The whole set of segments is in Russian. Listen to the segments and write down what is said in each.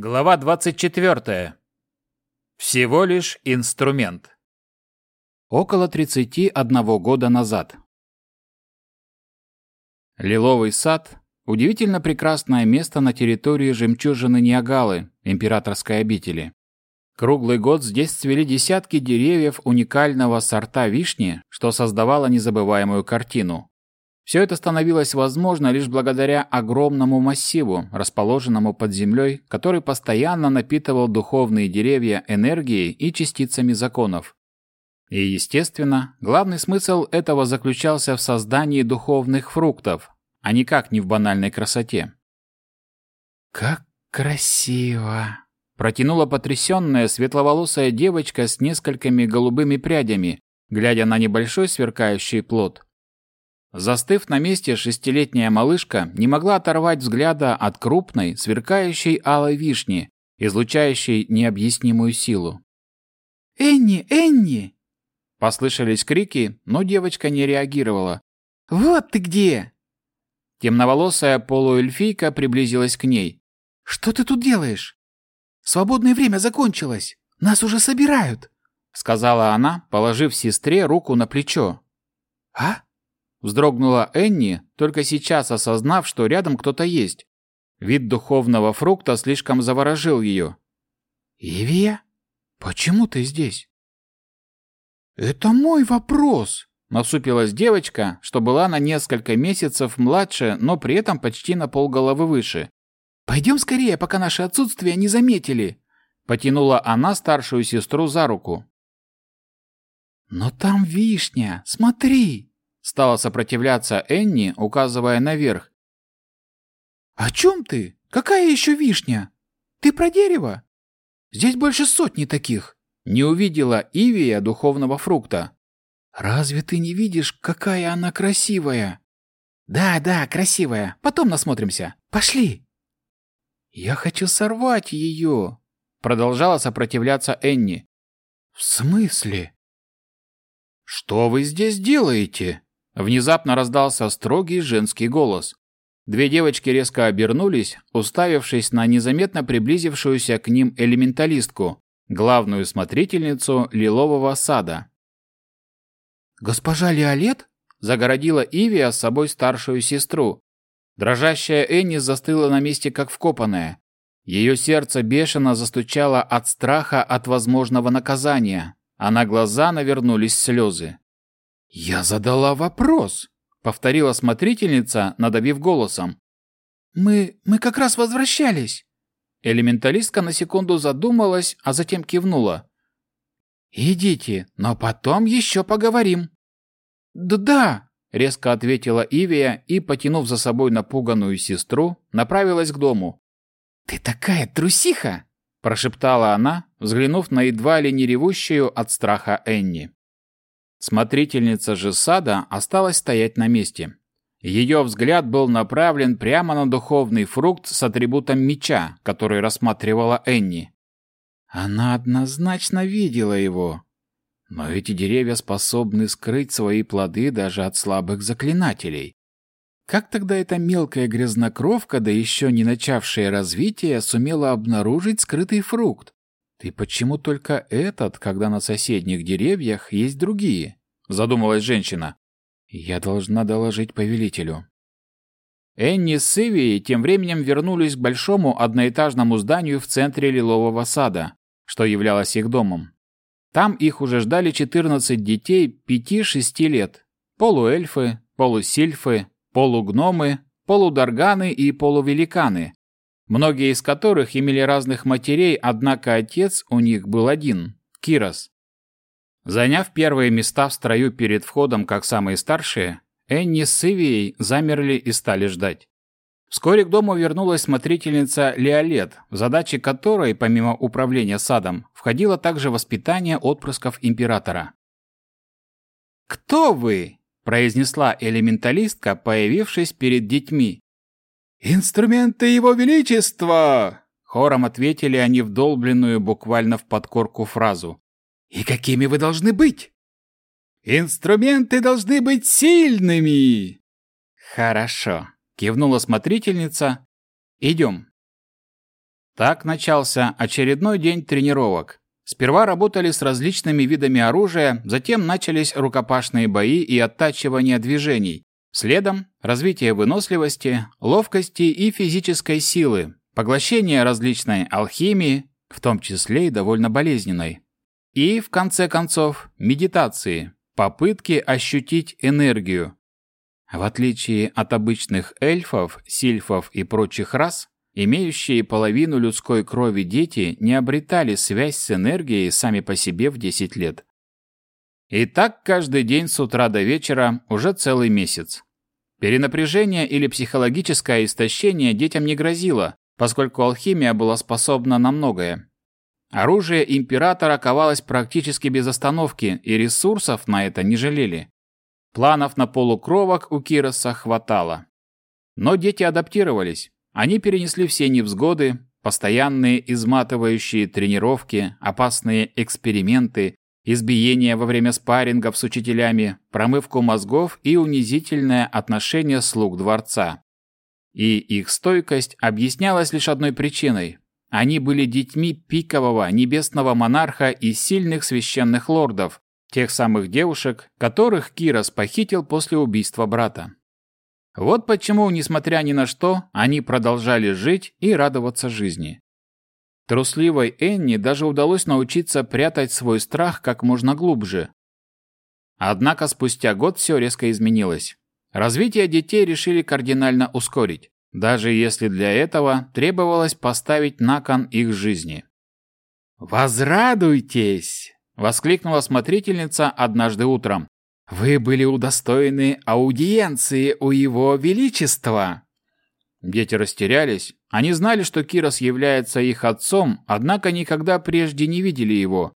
Глава 24. Всего лишь инструмент. Около 31 года назад. Лиловый сад – удивительно прекрасное место на территории жемчужины Ниагалы, императорской обители. Круглый год здесь цвели десятки деревьев уникального сорта вишни, что создавало незабываемую картину. Все это становилось возможно лишь благодаря огромному массиву, расположенному под землей, который постоянно напитывал духовные деревья энергией и частицами законов. И, естественно, главный смысл этого заключался в создании духовных фруктов, а никак не в банальной красоте. «Как красиво!» Протянула потрясенная светловолосая девочка с несколькими голубыми прядями, глядя на небольшой сверкающий плод. Застыв на месте, шестилетняя малышка не могла оторвать взгляда от крупной, сверкающей алой вишни, излучающей необъяснимую силу. «Энни! Энни!» Послышались крики, но девочка не реагировала. «Вот ты где!» Темноволосая полуэльфийка приблизилась к ней. «Что ты тут делаешь? Свободное время закончилось. Нас уже собирают!» Сказала она, положив сестре руку на плечо. «А? Вздрогнула Энни, только сейчас осознав, что рядом кто-то есть. Вид духовного фрукта слишком заворожил ее. «Ивия? Почему ты здесь?» «Это мой вопрос!» Насупилась девочка, что была на несколько месяцев младше, но при этом почти на полголовы выше. «Пойдем скорее, пока наше отсутствие не заметили!» Потянула она старшую сестру за руку. «Но там вишня, смотри!» Стала сопротивляться Энни, указывая наверх. «О чем ты? Какая еще вишня? Ты про дерево? Здесь больше сотни таких!» Не увидела Ивия духовного фрукта. «Разве ты не видишь, какая она красивая?» «Да, да, красивая. Потом насмотримся. Пошли!» «Я хочу сорвать ее!» Продолжала сопротивляться Энни. «В смысле?» «Что вы здесь делаете?» Внезапно раздался строгий женский голос. Две девочки резко обернулись, уставившись на незаметно приблизившуюся к ним элементалистку, главную смотрительницу лилового сада. «Госпожа Леолет?» – загородила Ивия с собой старшую сестру. Дрожащая Энни застыла на месте, как вкопанная. Ее сердце бешено застучало от страха от возможного наказания, а на глаза навернулись слезы. «Я задала вопрос», — повторила смотрительница, надавив голосом. «Мы... мы как раз возвращались». Элементалистка на секунду задумалась, а затем кивнула. «Идите, но потом еще поговорим». «Да-да», — резко ответила Ивия и, потянув за собой напуганную сестру, направилась к дому. «Ты такая трусиха!» – прошептала она, взглянув на едва ли не ревущую от страха Энни. Смотрительница же сада осталась стоять на месте. Ее взгляд был направлен прямо на духовный фрукт с атрибутом меча, который рассматривала Энни. Она однозначно видела его. Но эти деревья способны скрыть свои плоды даже от слабых заклинателей. Как тогда эта мелкая грязнокровка, да еще не начавшая развитие, сумела обнаружить скрытый фрукт? «Ты почему только этот, когда на соседних деревьях есть другие?» — задумалась женщина. «Я должна доложить повелителю». Энни с Ивией тем временем вернулись к большому одноэтажному зданию в центре Лилового сада, что являлось их домом. Там их уже ждали 14 детей 5-6 лет. Полуэльфы, полусильфы, полугномы, полударганы и полувеликаны, многие из которых имели разных матерей, однако отец у них был один – Кирос. Заняв первые места в строю перед входом как самые старшие, Энни с Ивией замерли и стали ждать. Вскоре к дому вернулась смотрительница Леолет, в задачи которой, помимо управления садом, входило также воспитание отпрысков императора. «Кто вы?» – произнесла элементалистка, появившись перед детьми. «Инструменты Его Величества!» Хором ответили они в долбленную буквально в подкорку фразу. «И какими вы должны быть?» «Инструменты должны быть сильными!» «Хорошо», — кивнула смотрительница. «Идем». Так начался очередной день тренировок. Сперва работали с различными видами оружия, затем начались рукопашные бои и оттачивание движений. Следом – развитие выносливости, ловкости и физической силы, поглощение различной алхимии, в том числе и довольно болезненной. И, в конце концов, медитации, попытки ощутить энергию. В отличие от обычных эльфов, сильфов и прочих рас, имеющие половину людской крови дети не обретали связь с энергией сами по себе в 10 лет. И так каждый день с утра до вечера уже целый месяц. Перенапряжение или психологическое истощение детям не грозило, поскольку алхимия была способна на многое. Оружие императора ковалось практически без остановки, и ресурсов на это не жалели. Планов на полукровок у Кироса хватало. Но дети адаптировались. Они перенесли все невзгоды, постоянные изматывающие тренировки, опасные эксперименты, избиения во время спаррингов с учителями, промывку мозгов и унизительное отношение слуг дворца. И их стойкость объяснялась лишь одной причиной. Они были детьми пикового небесного монарха и сильных священных лордов, тех самых девушек, которых Кирос похитил после убийства брата. Вот почему, несмотря ни на что, они продолжали жить и радоваться жизни. Трусливой Энни даже удалось научиться прятать свой страх как можно глубже. Однако спустя год все резко изменилось. Развитие детей решили кардинально ускорить, даже если для этого требовалось поставить на кон их жизни. «Возрадуйтесь!» — воскликнула смотрительница однажды утром. «Вы были удостоены аудиенции у его величества!» Дети растерялись. Они знали, что Кирос является их отцом, однако никогда прежде не видели его.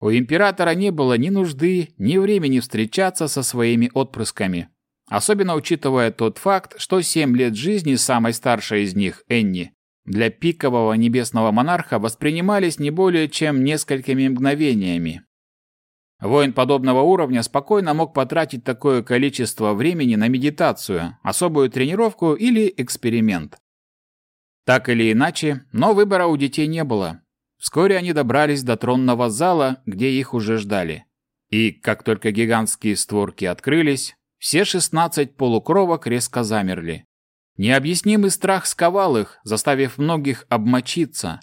У императора не было ни нужды, ни времени встречаться со своими отпрысками. Особенно учитывая тот факт, что семь лет жизни самой старшей из них, Энни, для пикового небесного монарха воспринимались не более чем несколькими мгновениями. Воин подобного уровня спокойно мог потратить такое количество времени на медитацию, особую тренировку или эксперимент. Так или иначе, но выбора у детей не было. Вскоре они добрались до тронного зала, где их уже ждали. И как только гигантские створки открылись, все шестнадцать полукровок резко замерли. Необъяснимый страх сковал их, заставив многих обмочиться.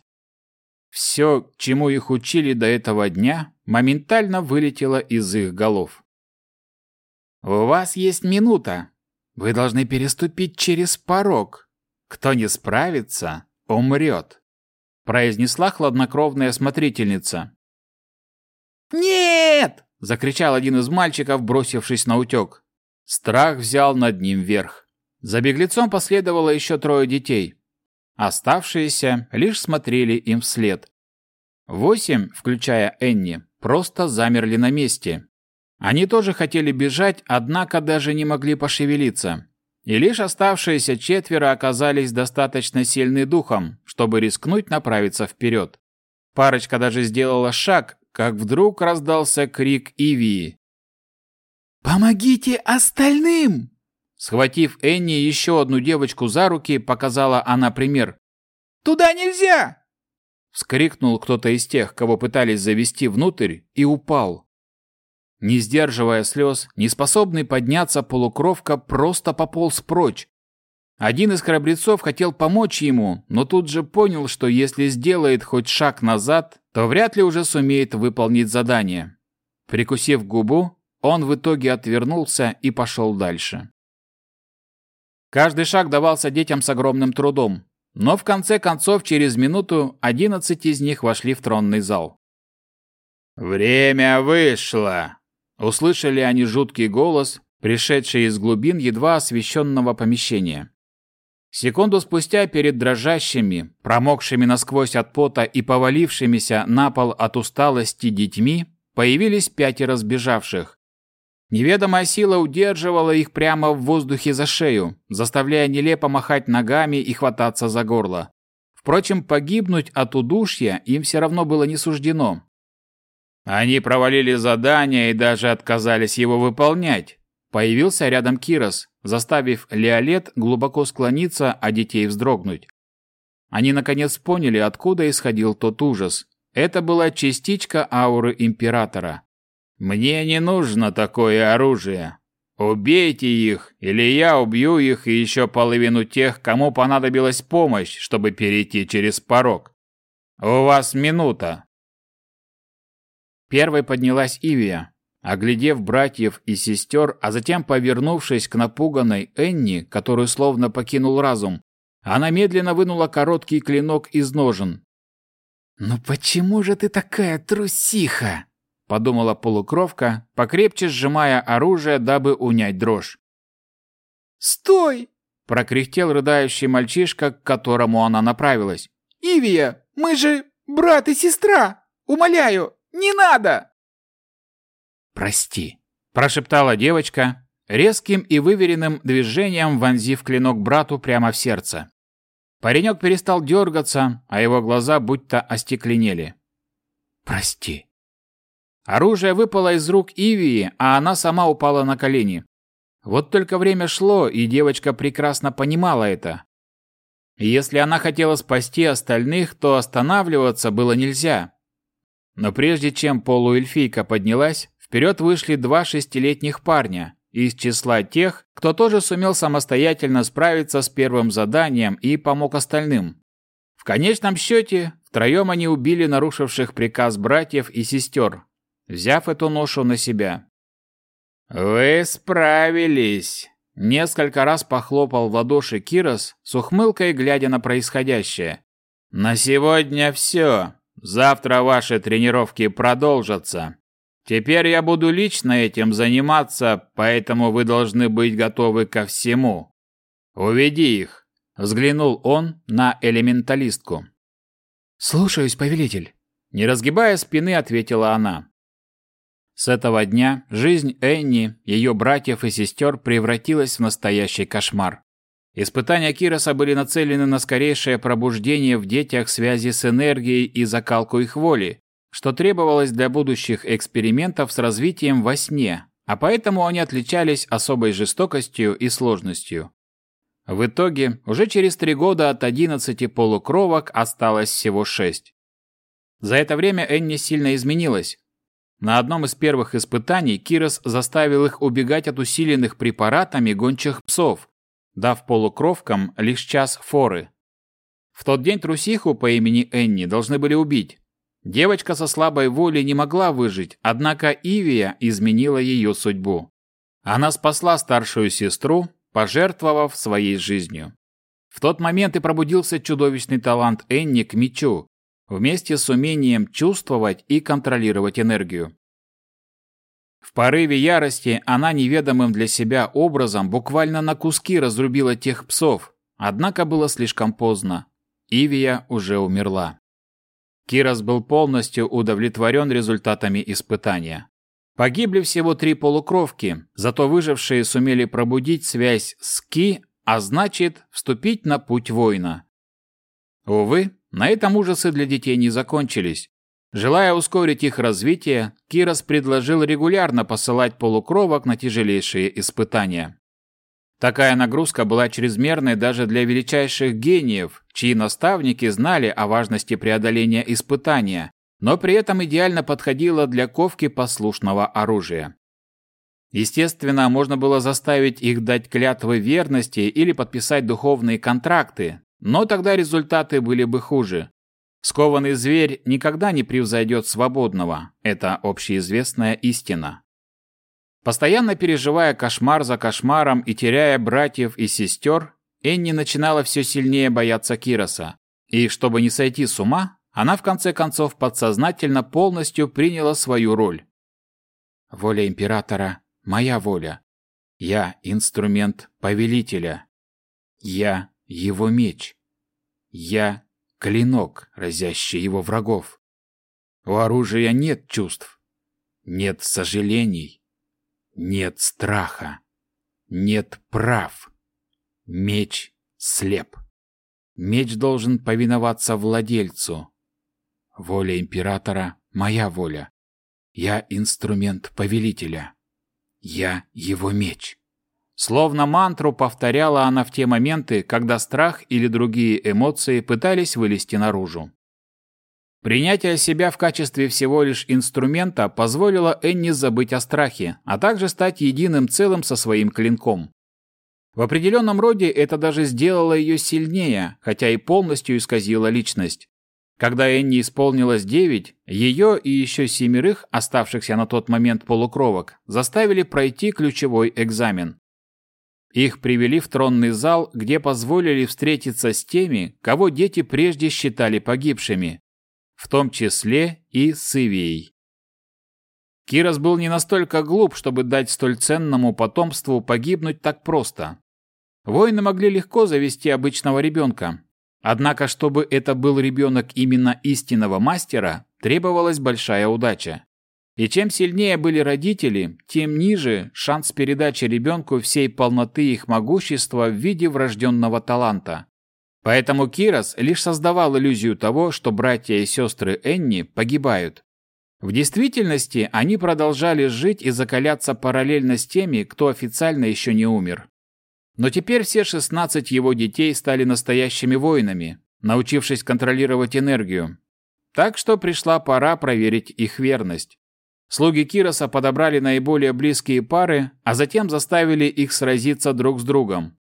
Все, чему их учили до этого дня, моментально вылетело из их голов. «У вас есть минута. Вы должны переступить через порог. Кто не справится, умрет», — произнесла хладнокровная смотрительница. «Нет!» — закричал один из мальчиков, бросившись на утек. Страх взял над ним верх. За беглецом последовало еще трое детей. Оставшиеся лишь смотрели им вслед. Восемь, включая Энни, просто замерли на месте. Они тоже хотели бежать, однако даже не могли пошевелиться. И лишь оставшиеся четверо оказались достаточно сильны духом, чтобы рискнуть направиться вперед. Парочка даже сделала шаг, как вдруг раздался крик Ивии. «Помогите остальным!» Схватив Энни еще одну девочку за руки, показала она пример. «Туда нельзя!» Вскрикнул кто-то из тех, кого пытались завести внутрь, и упал. Не сдерживая слез, неспособный подняться полукровка просто пополз прочь. Один из храбрецов хотел помочь ему, но тут же понял, что если сделает хоть шаг назад, то вряд ли уже сумеет выполнить задание. Прикусив губу, он в итоге отвернулся и пошел дальше. Каждый шаг давался детям с огромным трудом, но в конце концов через минуту одиннадцать из них вошли в тронный зал. «Время вышло!» Услышали они жуткий голос, пришедший из глубин едва освещенного помещения. Секунду спустя перед дрожащими, промокшими насквозь от пота и повалившимися на пол от усталости детьми появились пятеро сбежавших, Неведомая сила удерживала их прямо в воздухе за шею, заставляя нелепо махать ногами и хвататься за горло. Впрочем, погибнуть от удушья им все равно было не суждено. Они провалили задание и даже отказались его выполнять. Появился рядом Кирос, заставив Леолет глубоко склониться, а детей вздрогнуть. Они наконец поняли, откуда исходил тот ужас. Это была частичка ауры императора. «Мне не нужно такое оружие. Убейте их, или я убью их и еще половину тех, кому понадобилась помощь, чтобы перейти через порог. У вас минута». Первой поднялась Ивия, оглядев братьев и сестер, а затем повернувшись к напуганной Энни, которую словно покинул разум, она медленно вынула короткий клинок из ножен. «Ну почему же ты такая трусиха?» — подумала полукровка, покрепче сжимая оружие, дабы унять дрожь. «Стой!» — прокряхтел рыдающий мальчишка, к которому она направилась. «Ивия, мы же брат и сестра! Умоляю, не надо!» «Прости», — прошептала девочка, резким и выверенным движением вонзив клинок брату прямо в сердце. Паренек перестал дергаться, а его глаза будто остекленели. «Прости». Оружие выпало из рук Ивии, а она сама упала на колени. Вот только время шло, и девочка прекрасно понимала это. Если она хотела спасти остальных, то останавливаться было нельзя. Но прежде чем полуэльфийка поднялась, вперед вышли два шестилетних парня, из числа тех, кто тоже сумел самостоятельно справиться с первым заданием и помог остальным. В конечном счете, втроем они убили нарушивших приказ братьев и сестер, взяв эту ношу на себя. «Вы справились!» Несколько раз похлопал в ладоши Кирос с ухмылкой, глядя на происходящее. «На сегодня все. Завтра ваши тренировки продолжатся. Теперь я буду лично этим заниматься, поэтому вы должны быть готовы ко всему. Уведи их, взглянул он на элементалистку. Слушаюсь, повелитель, не разгибая спины, ответила она. С этого дня жизнь Энни, ее братьев и сестер превратилась в настоящий кошмар. Испытания Кироса были нацелены на скорейшее пробуждение в детях связи с энергией и закалку их воли, что требовалось для будущих экспериментов с развитием во сне, а поэтому они отличались особой жестокостью и сложностью. В итоге, уже через три года от 11 полукровок осталось всего шесть. За это время Энни сильно изменилась. На одном из первых испытаний Кирос заставил их убегать от усиленных препаратами гончих псов, дав полукровкам лишь час форы. В тот день трусиху по имени Энни должны были убить, Девочка со слабой волей не могла выжить, однако Ивия изменила ее судьбу. Она спасла старшую сестру, пожертвовав своей жизнью. В тот момент и пробудился чудовищный талант Энни к мечу, вместе с умением чувствовать и контролировать энергию. В порыве ярости она неведомым для себя образом буквально на куски разрубила тех псов, однако было слишком поздно. Ивия уже умерла. Кирос был полностью удовлетворен результатами испытания. Погибли всего три полукровки, зато выжившие сумели пробудить связь с Ки, а значит, вступить на путь воина. Увы, на этом ужасы для детей не закончились. Желая ускорить их развитие, Кирос предложил регулярно посылать полукровок на тяжелейшие испытания. Такая нагрузка была чрезмерной даже для величайших гениев, чьи наставники знали о важности преодоления испытания, но при этом идеально подходила для ковки послушного оружия. Естественно, можно было заставить их дать клятвы верности или подписать духовные контракты, но тогда результаты были бы хуже. Скованный зверь никогда не превзойдет свободного, это общеизвестная истина. Постоянно переживая кошмар за кошмаром и теряя братьев и сестер, Энни начинала все сильнее бояться Кироса. И чтобы не сойти с ума, она в конце концов подсознательно полностью приняла свою роль. Воля императора – моя воля. Я – инструмент повелителя. Я – его меч. Я – клинок, разящий его врагов. У оружия нет чувств, нет сожалений, нет страха. Нет прав. Меч слеп. Меч должен повиноваться владельцу. Воля императора — моя воля. Я инструмент повелителя. Я его меч. Словно мантру повторяла она в те моменты, когда страх или другие эмоции пытались вылезти наружу. Принятие себя в качестве всего лишь инструмента позволило Энни забыть о страхе, а также стать единым целым со своим клинком. В определенном роде это даже сделало ее сильнее, хотя и полностью исказило личность. Когда Энни исполнилось девять, ее и еще семерых, оставшихся на тот момент полукровок, заставили пройти ключевой экзамен. Их привели в тронный зал, где позволили встретиться с теми, кого дети прежде считали погибшими, в том числе и с Ивией. Кирос был не настолько глуп, чтобы дать столь ценному потомству погибнуть так просто. Воины могли легко завести обычного ребенка. Однако, чтобы это был ребенок именно истинного мастера, требовалась большая удача. И чем сильнее были родители, тем ниже шанс передачи ребенку всей полноты их могущества в виде врожденного таланта. Поэтому Кирос лишь создавал иллюзию того, что братья и сестры Энни погибают. В действительности они продолжали жить и закаляться параллельно с теми, кто официально еще не умер. Но теперь все 16 его детей стали настоящими воинами, научившись контролировать энергию. Так что пришла пора проверить их верность. Слуги Кироса подобрали наиболее близкие пары, а затем заставили их сразиться друг с другом.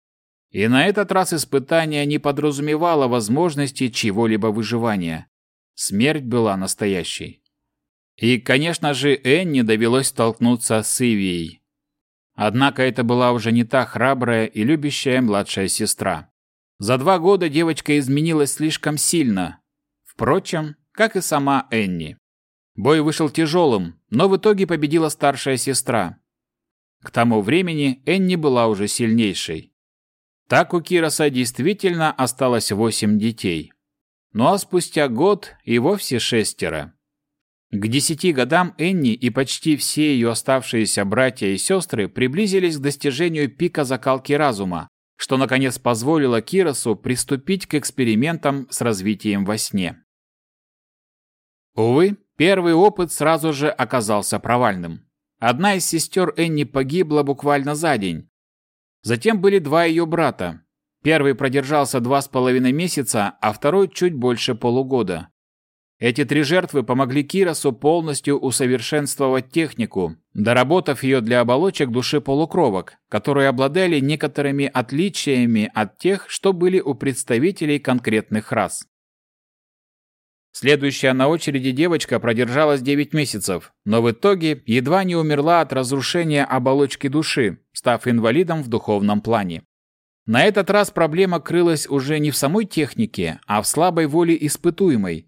И на этот раз испытание не подразумевало возможности чего-либо выживания. Смерть была настоящей. И, конечно же, Энни довелось столкнуться с Ивией. Однако это была уже не та храбрая и любящая младшая сестра. За два года девочка изменилась слишком сильно. Впрочем, как и сама Энни. Бой вышел тяжелым, но в итоге победила старшая сестра. К тому времени Энни была уже сильнейшей. Так у Кироса действительно осталось восемь детей. Ну а спустя год и вовсе шестеро. К десяти годам Энни и почти все ее оставшиеся братья и сестры приблизились к достижению пика закалки разума, что наконец позволило Киросу приступить к экспериментам с развитием во сне. Увы, Первый опыт сразу же оказался провальным. Одна из сестер Энни погибла буквально за день. Затем были два ее брата. Первый продержался два с половиной месяца, а второй чуть больше полугода. Эти три жертвы помогли Киросу полностью усовершенствовать технику, доработав ее для оболочек души полукровок, которые обладали некоторыми отличиями от тех, что были у представителей конкретных рас. Следующая на очереди девочка продержалась 9 месяцев, но в итоге едва не умерла от разрушения оболочки души, став инвалидом в духовном плане. На этот раз проблема крылась уже не в самой технике, а в слабой воле испытуемой.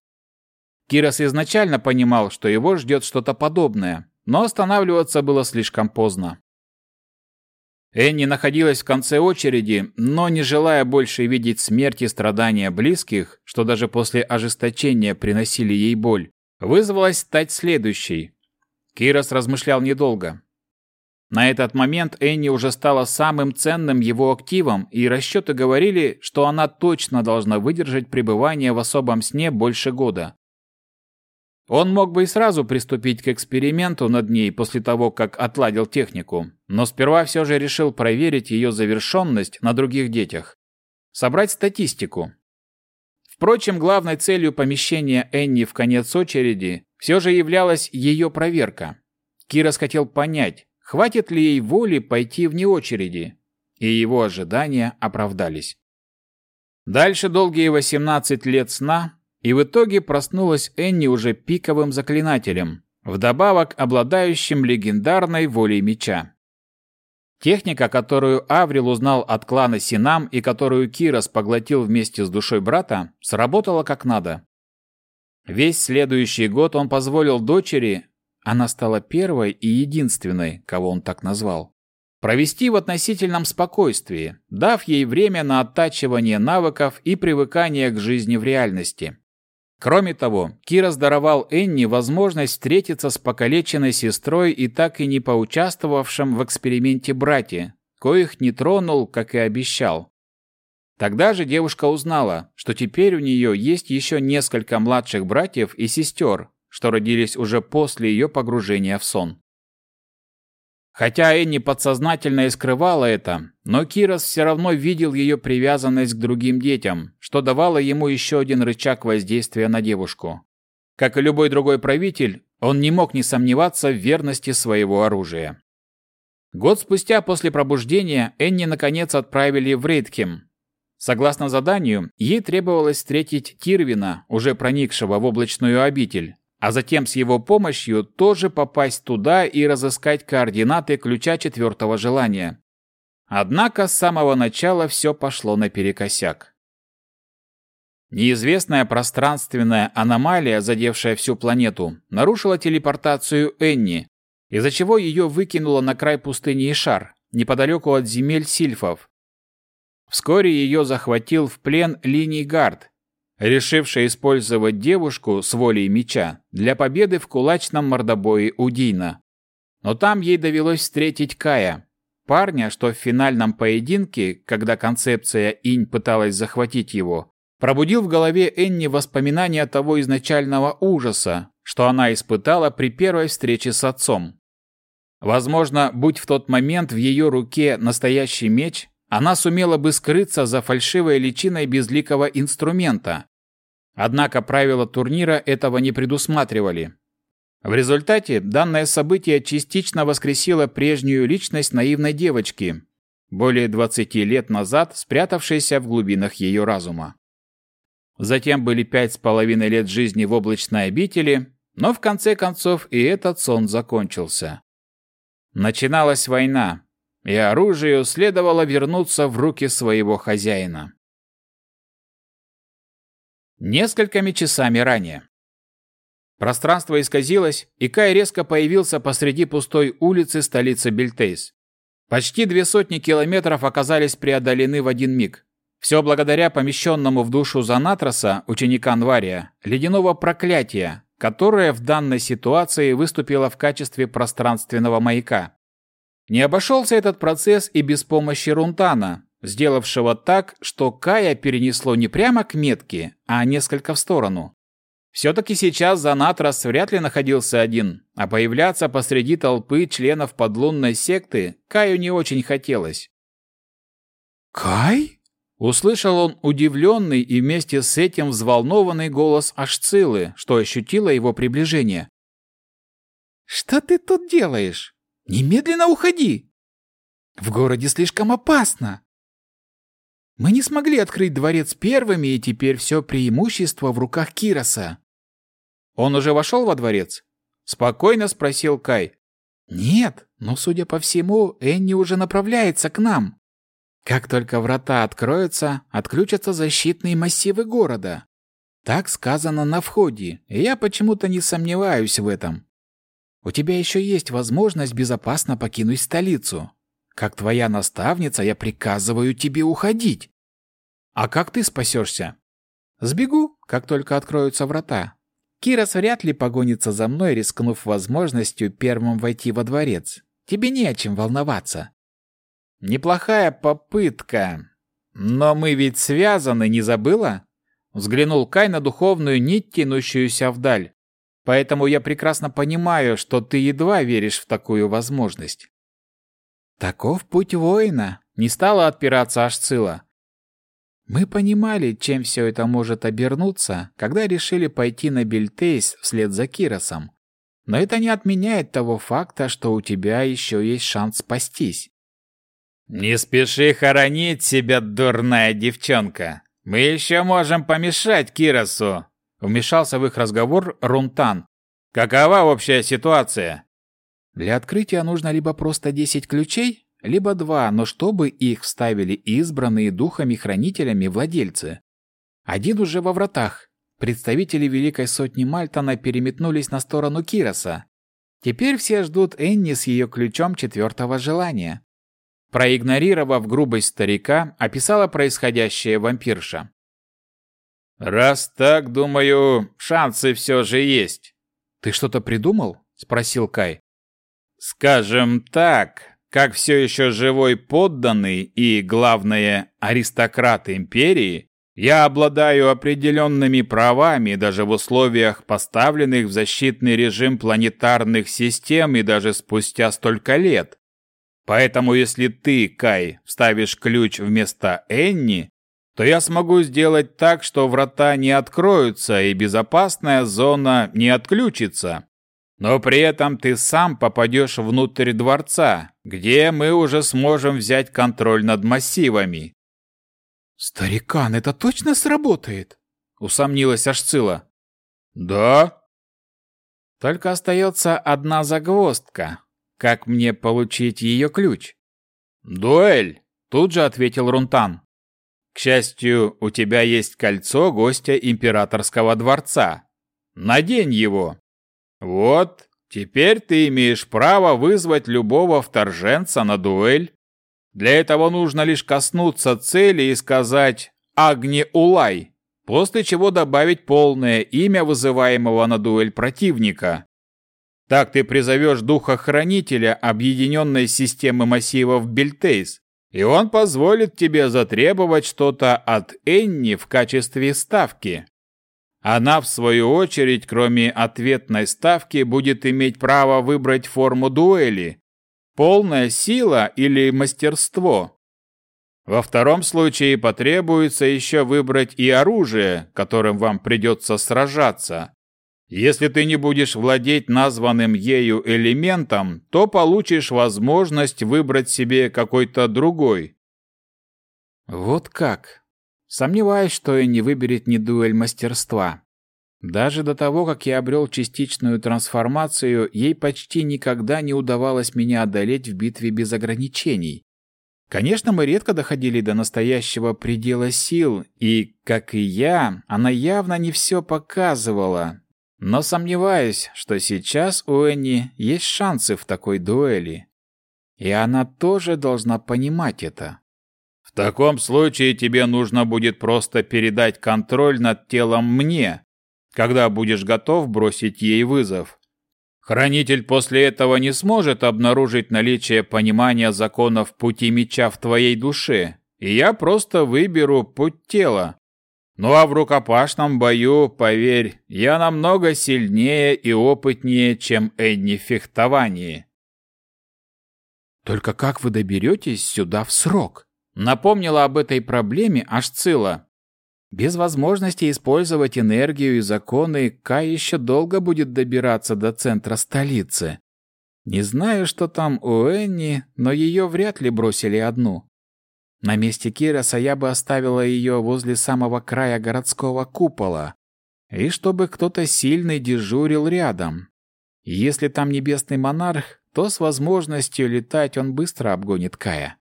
Кирос изначально понимал, что его ждет что-то подобное, но останавливаться было слишком поздно. Энни находилась в конце очереди, но не желая больше видеть смерть и страдания близких, что даже после ожесточения приносили ей боль, вызвалась стать следующей. Кирос размышлял недолго. На этот момент Энни уже стала самым ценным его активом, и расчеты говорили, что она точно должна выдержать пребывание в особом сне больше года. Он мог бы и сразу приступить к эксперименту над ней после того, как отладил технику, но сперва все же решил проверить ее завершенность на других детях. Собрать статистику. Впрочем, главной целью помещения Энни в конец очереди все же являлась ее проверка. Кирос хотел понять, хватит ли ей воли пойти вне очереди, и его ожидания оправдались. Дальше долгие 18 лет сна и в итоге проснулась Энни уже пиковым заклинателем, вдобавок обладающим легендарной волей меча. Техника, которую Аврил узнал от клана Синам и которую Кирос поглотил вместе с душой брата, сработала как надо. Весь следующий год он позволил дочери, она стала первой и единственной, кого он так назвал, провести в относительном спокойствии, дав ей время на оттачивание навыков и привыкание к жизни в реальности. Кроме того, Кира даровал Энни возможность встретиться с покалеченной сестрой и так и не поучаствовавшим в эксперименте братья, коих не тронул, как и обещал. Тогда же девушка узнала, что теперь у нее есть еще несколько младших братьев и сестер, что родились уже после ее погружения в сон. Хотя Энни подсознательно и скрывала это, но Кирос все равно видел ее привязанность к другим детям, что давало ему еще один рычаг воздействия на девушку. Как и любой другой правитель, он не мог не сомневаться в верности своего оружия. Год спустя после пробуждения Энни наконец отправили в Рейдхем. Согласно заданию, ей требовалось встретить Тирвина, уже проникшего в облачную обитель, а затем с его помощью тоже попасть туда и разыскать координаты ключа четвертого желания. Однако с самого начала все пошло наперекосяк. Неизвестная пространственная аномалия, задевшая всю планету, нарушила телепортацию Энни, из-за чего ее выкинуло на край пустыни Ишар, неподалеку от земель сильфов. Вскоре ее захватил в плен Линий Гард, решивший использовать девушку с волей меча для победы в кулачном мордобое у Дина. Но там ей довелось встретить Кая, парня, что в финальном поединке, когда концепция Инь пыталась захватить его, пробудил в голове Энни воспоминания того изначального ужаса, что она испытала при первой встрече с отцом. Возможно, будь в тот момент в ее руке настоящий меч, она сумела бы скрыться за фальшивой личиной безликого инструмента. Однако правила турнира этого не предусматривали. В результате данное событие частично воскресило прежнюю личность наивной девочки, более 20 лет назад спрятавшейся в глубинах ее разума. Затем были пять с половиной лет жизни в облачной обители, но в конце концов и этот сон закончился. Начиналась война, и оружию следовало вернуться в руки своего хозяина. Несколькими часами ранее. Пространство исказилось, и Кай резко появился посреди пустой улицы столицы Бельтейс. Почти две сотни километров оказались преодолены в один миг. Все благодаря помещенному в душу Занатроса, ученика Анвария, ледяного проклятия, которое в данной ситуации выступило в качестве пространственного маяка. Не обошелся этот процесс и без помощи Рунтана, сделавшего так, что Кая перенесло не прямо к метке, а несколько в сторону. Все-таки сейчас Занатрас вряд ли находился один, а появляться посреди толпы членов подлунной секты Каю не очень хотелось. «Кай?» Услышал он удивленный и вместе с этим взволнованный голос Ашцилы, что ощутило его приближение. «Что ты тут делаешь? Немедленно уходи! В городе слишком опасно!» Мы не смогли открыть дворец первыми, и теперь все преимущество в руках Кироса. Он уже вошел во дворец? Спокойно спросил Кай. Нет, но, судя по всему, Энни уже направляется к нам. Как только врата откроются, отключатся защитные массивы города. Так сказано на входе, и я почему-то не сомневаюсь в этом. У тебя еще есть возможность безопасно покинуть столицу. Как твоя наставница, я приказываю тебе уходить. А как ты спасешься? Сбегу, как только откроются врата. Кирос вряд ли погонится за мной, рискнув возможностью первым войти во дворец. Тебе не о чем волноваться. Неплохая попытка. Но мы ведь связаны, не забыла? Взглянул Кай на духовную нить, тянущуюся вдаль. Поэтому я прекрасно понимаю, что ты едва веришь в такую возможность. Таков путь воина, не стала отпираться Ашцила. Мы понимали, чем все это может обернуться, когда решили пойти на Бельтейс вслед за Киросом. Но это не отменяет того факта, что у тебя еще есть шанс спастись. «Не спеши хоронить себя, дурная девчонка. Мы еще можем помешать Киросу», — вмешался в их разговор Рунтан. «Какова общая ситуация?» «Для открытия нужно либо просто 10 ключей, либо два, но чтобы их вставили избранные духами-хранителями владельцы. Один уже во вратах. Представители Великой Сотни Мальтона переметнулись на сторону Кироса. Теперь все ждут Энни с ее ключом четвертого желания. Проигнорировав грубость старика, описала происходящее вампирша. «Раз так, думаю, шансы все же есть». «Ты что-то придумал?» — спросил Кай. «Скажем так, как все еще живой подданный и, главное, аристократ империи, я обладаю определенными правами даже в условиях поставленных в защитный режим планетарных систем и даже спустя столько лет Поэтому если ты, Кай, вставишь ключ вместо Энни, то я смогу сделать так, что врата не откроются и безопасная зона не отключится. Но при этом ты сам попадешь внутрь дворца, где мы уже сможем взять контроль над массивами. Старикан, это точно сработает? Усомнилась Ашцила. Да. Только остается одна загвоздка. Как мне получить ее ключ? Дуэль, тут же ответил Рунтан. К счастью, у тебя есть кольцо гостя императорского дворца. Надень его. Вот, теперь ты имеешь право вызвать любого вторженца на дуэль. Для этого нужно лишь коснуться цели и сказать «Агни Улай», после чего добавить полное имя вызываемого на дуэль противника. Так ты призовешь духа-хранителя объединенной системы массивов Бельтейс, и он позволит тебе затребовать что-то от Энни в качестве ставки. Она, в свою очередь, кроме ответной ставки, будет иметь право выбрать форму дуэли – полная сила или мастерство. Во втором случае потребуется еще выбрать и оружие, которым вам придется сражаться. Если ты не будешь владеть названным ею элементом, то получишь возможность выбрать себе какой-то другой. Вот как. Сомневаюсь, что и не выберет ни дуэль мастерства. Даже до того, как я обрел частичную трансформацию, ей почти никогда не удавалось меня одолеть в битве без ограничений. Конечно, мы редко доходили до настоящего предела сил, и, как и я, она явно не все показывала, но сомневаюсь, что сейчас у Энни есть шансы в такой дуэли. И она тоже должна понимать это. В таком случае тебе нужно будет просто передать контроль над телом мне, когда будешь готов бросить ей вызов. Хранитель после этого не сможет обнаружить наличие понимания законов пути меча в твоей душе, и я просто выберу путь тела, ну а в рукопашном бою, поверь, я намного сильнее и опытнее, чем Эдни в фехтовании. Только как вы доберетесь сюда в срок? Напомнила об этой проблеме Ашцила. Без возможности использовать энергию и законы, Кай еще долго будет добираться до центра столицы. Не знаю, что там у Энни, но ее вряд ли бросили одну. На месте Кираса я бы оставила ее возле самого края городского купола, и чтобы кто-то сильный дежурил рядом. Если там небесный монарх, то с возможностью летать он быстро обгонит Кая.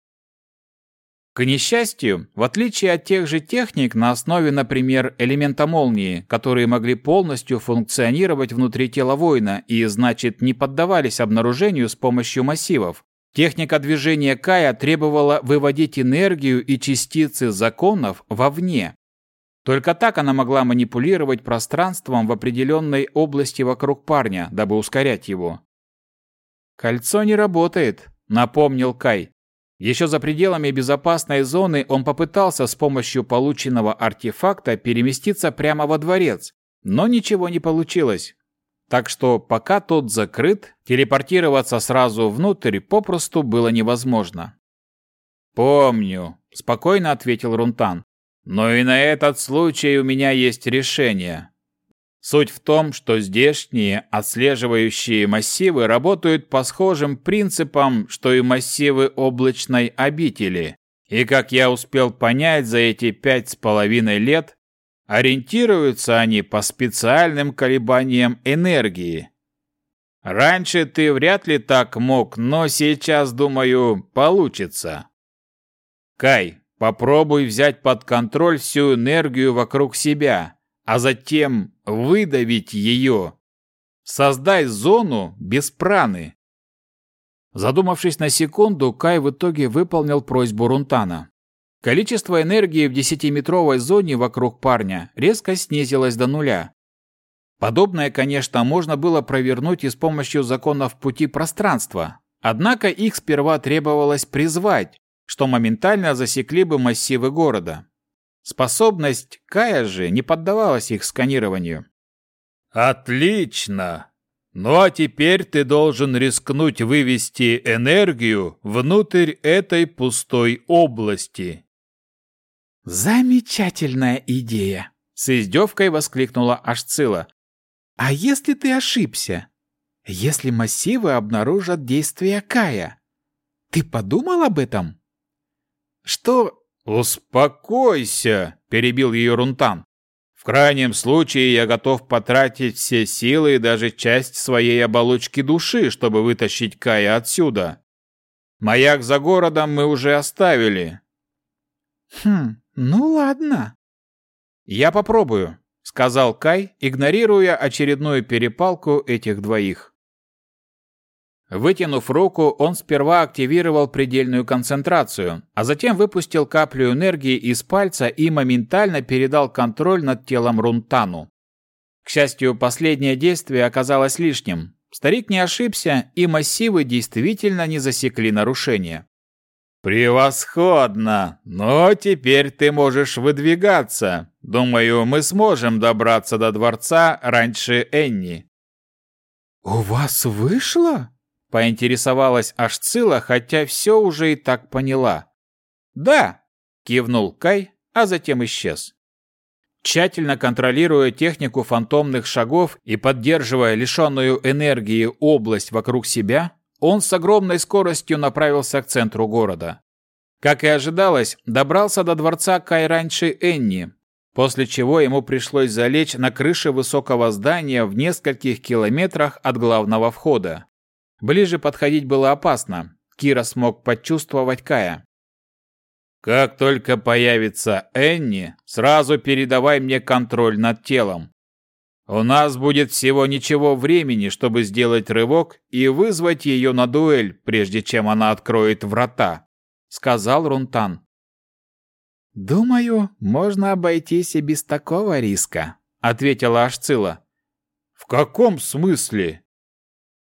К несчастью, в отличие от тех же техник на основе, например, элемента молнии, которые могли полностью функционировать внутри тела воина и, значит, не поддавались обнаружению с помощью массивов, Техника движения Кая требовала выводить энергию и частицы законов вовне. Только так она могла манипулировать пространством в определенной области вокруг парня, дабы ускорять его. «Кольцо не работает», — напомнил Кай. Еще за пределами безопасной зоны он попытался с помощью полученного артефакта переместиться прямо во дворец, но ничего не получилось. Так что пока тот закрыт, телепортироваться сразу внутрь попросту было невозможно. «Помню», — спокойно ответил Рунтан. «Но и на этот случай у меня есть решение. Суть в том, что здешние отслеживающие массивы работают по схожим принципам, что и массивы облачной обители. И как я успел понять за эти пять с половиной лет, Ориентируются они по специальным колебаниям энергии. Раньше ты вряд ли так мог, но сейчас, думаю, получится. Кай, попробуй взять под контроль всю энергию вокруг себя, а затем выдавить ее. Создай зону без праны. Задумавшись на секунду, Кай в итоге выполнил просьбу Рунтана. Количество энергии в десятиметровой зоне вокруг парня резко снизилось до нуля. Подобное, конечно, можно было провернуть и с помощью законов пути пространства. Однако их сперва требовалось призвать, что моментально засекли бы массивы города. Способность Кая же не поддавалась их сканированию. «Отлично!» Ну а теперь ты должен рискнуть вывести энергию внутрь этой пустой области. Замечательная идея, с издевкой воскликнула Ашцила. А если ты ошибся? Если массивы обнаружат действие Кая? Ты подумал об этом? Что? Успокойся, перебил ее Рунтан. В крайнем случае я готов потратить все силы и даже часть своей оболочки души, чтобы вытащить Кая отсюда. Маяк за городом мы уже оставили. Хм, ну ладно. Я попробую, сказал Кай, игнорируя очередную перепалку этих двоих. Вытянув руку, он сперва активировал предельную концентрацию, а затем выпустил каплю энергии из пальца и моментально передал контроль над телом Рунтану. К счастью, последнее действие оказалось лишним. Старик не ошибся, и массивы действительно не засекли нарушения. «Превосходно! Но теперь ты можешь выдвигаться. Думаю, мы сможем добраться до дворца раньше Энни». «У вас вышло?» Поинтересовалась Ашцила, хотя все уже и так поняла. «Да!» – кивнул Кай, а затем исчез. Тщательно контролируя технику фантомных шагов и поддерживая лишенную энергии область вокруг себя, он с огромной скоростью направился к центру города. Как и ожидалось, добрался до дворца Кай раньше Энни, после чего ему пришлось залечь на крыше высокого здания в нескольких километрах от главного входа. Ближе подходить было опасно. Кира смог почувствовать Кая. «Как только появится Энни, сразу передавай мне контроль над телом. У нас будет всего ничего времени, чтобы сделать рывок и вызвать ее на дуэль, прежде чем она откроет врата», — сказал Рунтан. «Думаю, можно обойтись и без такого риска», — ответила Ашцила. «В каком смысле?»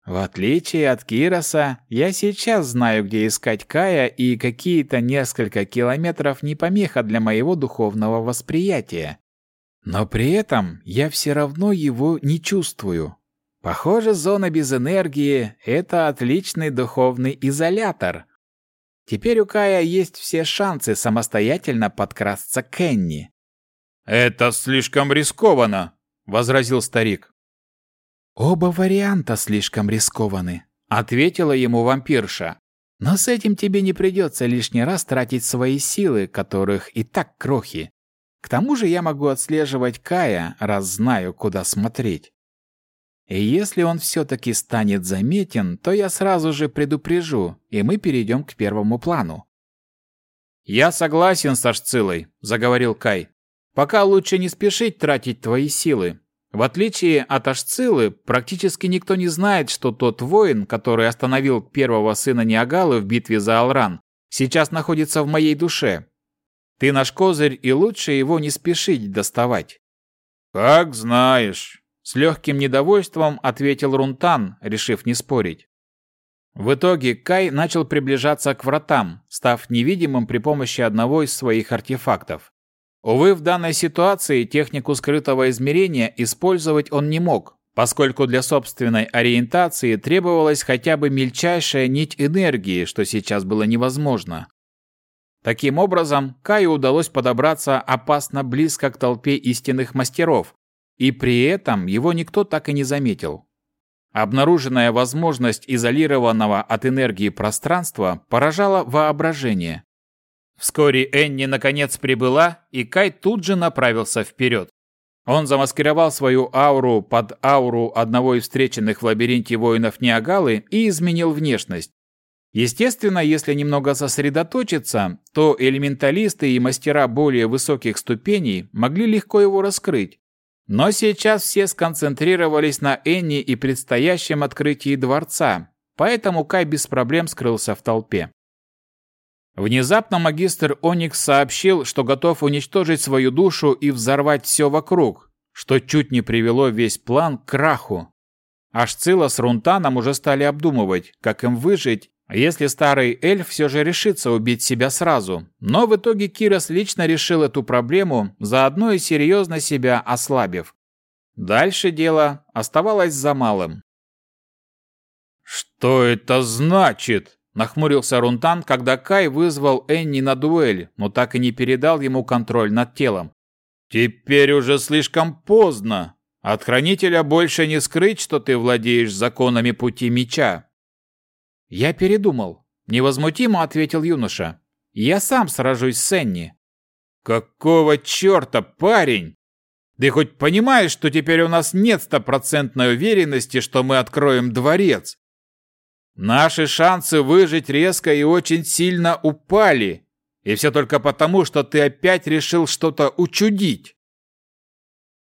В отличие от Кироса, я сейчас знаю, где искать Кая, и какие-то несколько километров не помеха для моего духовного восприятия. Но при этом я все равно его не чувствую. Похоже, зона без энергии — это отличный духовный изолятор. Теперь у Кая есть все шансы самостоятельно подкрасться к Энни. «Это слишком рискованно», — возразил старик. «Оба варианта слишком рискованы», — ответила ему вампирша. «Но с этим тебе не придется лишний раз тратить свои силы, которых и так крохи. К тому же я могу отслеживать Кая, раз знаю, куда смотреть. И если он все-таки станет заметен, то я сразу же предупрежу, и мы перейдем к первому плану». «Я согласен с Ашцилой», — заговорил Кай. «Пока лучше не спешить тратить твои силы. В отличие от Ашцилы, практически никто не знает, что тот воин, который остановил первого сына Ниагалы в битве за Алран, сейчас находится в моей душе. Ты наш козырь, и лучше его не спешить доставать. Как знаешь, с легким недовольством ответил Рунтан, решив не спорить. В итоге Кай начал приближаться к вратам, став невидимым при помощи одного из своих артефактов. Увы, в данной ситуации технику скрытого измерения использовать он не мог, поскольку для собственной ориентации требовалась хотя бы мельчайшая нить энергии, что сейчас было невозможно. Таким образом, Каю удалось подобраться опасно близко к толпе истинных мастеров, и при этом его никто так и не заметил. Обнаруженная возможность изолированного от энергии пространства поражала воображение. Вскоре Энни наконец прибыла, и Кай тут же направился вперед. Он замаскировал свою ауру под ауру одного из встреченных в лабиринте воинов Ниагалы и изменил внешность. Естественно, если немного сосредоточиться, то элементалисты и мастера более высоких ступеней могли легко его раскрыть. Но сейчас все сконцентрировались на Энни и предстоящем открытии дворца, поэтому Кай без проблем скрылся в толпе. Внезапно магистр Оникс сообщил, что готов уничтожить свою душу и взорвать все вокруг, что чуть не привело весь план к краху. Ашцила с Рунтаном уже стали обдумывать, как им выжить, если старый эльф все же решится убить себя сразу. Но в итоге Кирос лично решил эту проблему, заодно и серьезно себя ослабив. Дальше дело оставалось за малым. «Что это значит?» – нахмурился Рунтан, когда Кай вызвал Энни на дуэль, но так и не передал ему контроль над телом. «Теперь уже слишком поздно. От хранителя больше не скрыть, что ты владеешь законами пути меча». «Я передумал», – невозмутимо ответил юноша. «Я сам сражусь с Энни». «Какого черта, парень? Ты хоть понимаешь, что теперь у нас нет стопроцентной уверенности, что мы откроем дворец? Наши шансы выжить резко и очень сильно упали. И все только потому, что ты опять решил что-то учудить.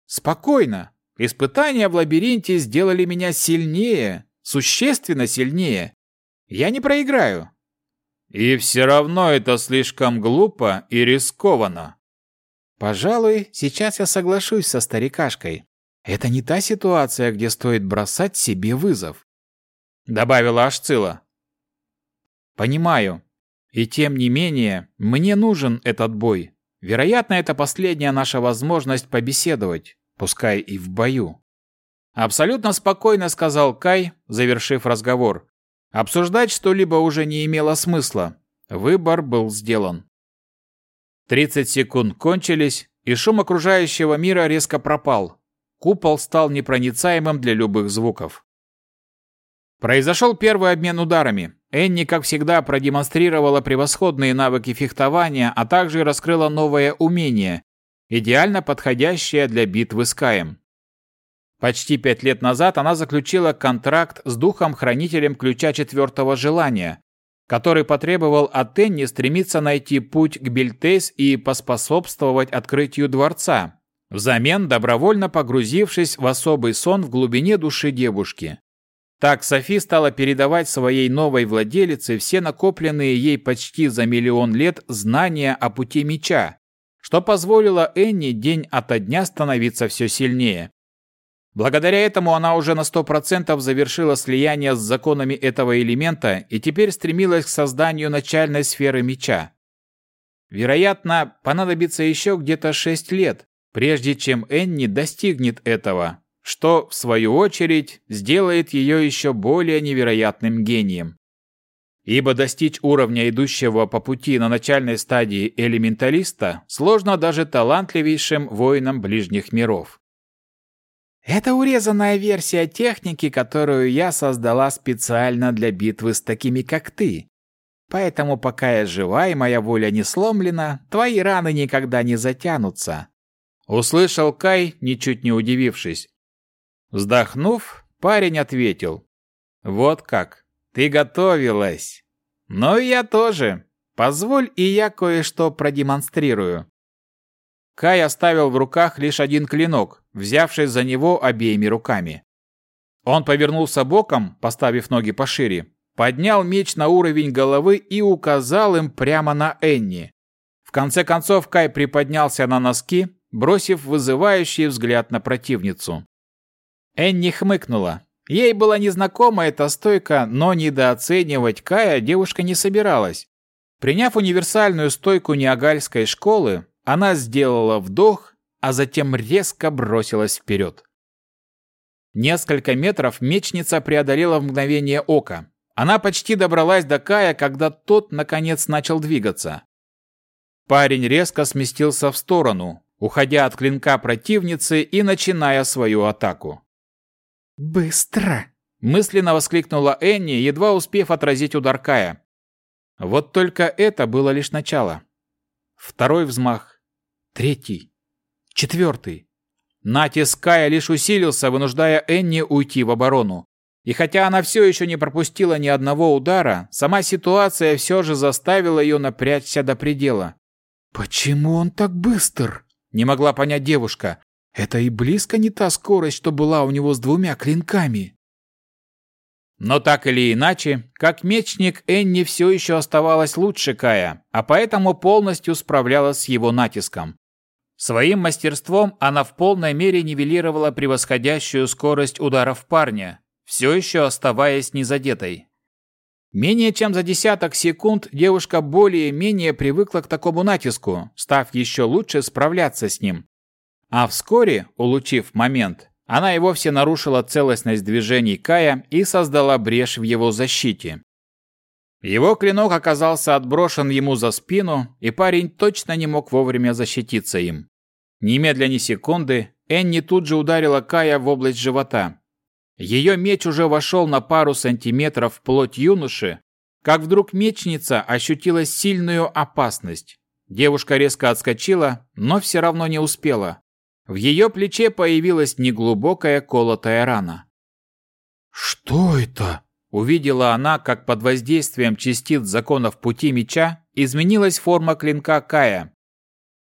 Спокойно. Испытания в лабиринте сделали меня сильнее, существенно сильнее. Я не проиграю. И все равно это слишком глупо и рискованно. Пожалуй, сейчас я соглашусь со старикашкой. Это не та ситуация, где стоит бросать себе вызов добавила Ашцила. Понимаю. И тем не менее, мне нужен этот бой. Вероятно, это последняя наша возможность побеседовать, пускай и в бою. Абсолютно спокойно сказал Кай, завершив разговор. Обсуждать что-либо уже не имело смысла. Выбор был сделан. 30 секунд кончились, и шум окружающего мира резко пропал. Купол стал непроницаемым для любых звуков. Произошел первый обмен ударами. Энни, как всегда, продемонстрировала превосходные навыки фехтования, а также раскрыла новое умение, идеально подходящее для битвы с Каем. Почти пять лет назад она заключила контракт с духом-хранителем ключа четвертого желания, который потребовал от Энни стремиться найти путь к Бельтейс и поспособствовать открытию дворца, взамен добровольно погрузившись в особый сон в глубине души девушки. Так Софи стала передавать своей новой владелице все накопленные ей почти за миллион лет знания о пути меча, что позволило Энни день ото дня становиться все сильнее. Благодаря этому она уже на 100% завершила слияние с законами этого элемента и теперь стремилась к созданию начальной сферы меча. Вероятно, понадобится еще где-то 6 лет, прежде чем Энни достигнет этого, что, в свою очередь, сделает ее еще более невероятным гением. Ибо достичь уровня идущего по пути на начальной стадии элементалиста сложно даже талантливейшим воинам ближних миров. Это урезанная версия техники, которую я создала специально для битвы с такими, как ты. Поэтому пока я жива и моя воля не сломлена, твои раны никогда не затянутся. Услышал Кай, ничуть не удивившись. Вздохнув, парень ответил. «Вот как, ты готовилась. И я тоже. Позволь, и я кое-что продемонстрирую». Кай оставил в руках лишь один клинок, взявшись за него обеими руками. Он повернулся боком, поставив ноги пошире, поднял меч на уровень головы и указал им прямо на Энни. В конце концов Кай приподнялся на носки, бросив вызывающий взгляд на противницу. Энни хмыкнула. Ей была незнакома эта стойка, но недооценивать Кая девушка не собиралась. Приняв универсальную стойку неагальской школы, она сделала вдох, а затем резко бросилась вперед. Несколько метров мечница преодолела в мгновение ока. Она почти добралась до Кая, когда тот, наконец, начал двигаться. Парень резко сместился в сторону, уходя от клинка противницы и начиная свою атаку. «Быстро!» – мысленно воскликнула Энни, едва успев отразить удар Кая. Вот только это было лишь начало. Второй взмах. Третий. Четвертый. Натиск Кая лишь усилился, вынуждая Энни уйти в оборону. И хотя она все еще не пропустила ни одного удара, сама ситуация все же заставила ее напрячься до предела. «Почему он так быстр?» – не могла понять девушка. Это и близко не та скорость, что была у него с двумя клинками. Но так или иначе, как мечник, Энни все еще оставалась лучше Кая, а поэтому полностью справлялась с его натиском. Своим мастерством она в полной мере нивелировала превосходящую скорость ударов парня, все еще оставаясь незадетой. Менее чем за десяток секунд девушка более-менее привыкла к такому натиску, став еще лучше справляться с ним. А вскоре, улучив момент, она и вовсе нарушила целостность движений Кая и создала брешь в его защите. Его клинок оказался отброшен ему за спину, и парень точно не мог вовремя защититься им. Немедля ни секунды Энни тут же ударила Кая в область живота. Ее меч уже вошел на пару сантиметров в плоть юноши, как вдруг мечница ощутила сильную опасность. Девушка резко отскочила, но все равно не успела. В ее плече появилась неглубокая колотая рана. «Что это?» Увидела она, как под воздействием частиц законов пути меча изменилась форма клинка Кая.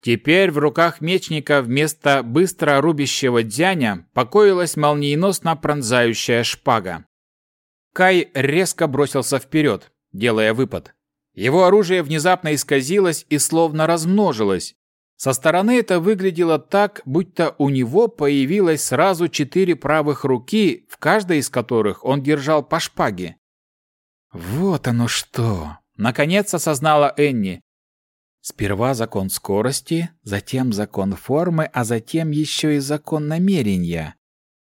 Теперь в руках мечника вместо быстро рубящего дзяня покоилась молниеносно пронзающая шпага. Кай резко бросился вперед, делая выпад. Его оружие внезапно исказилось и словно размножилось. Со стороны это выглядело так, будто у него появилось сразу четыре правых руки, в каждой из которых он держал по шпаге. «Вот оно что!» – наконец осознала Энни. Сперва закон скорости, затем закон формы, а затем еще и закон намерения.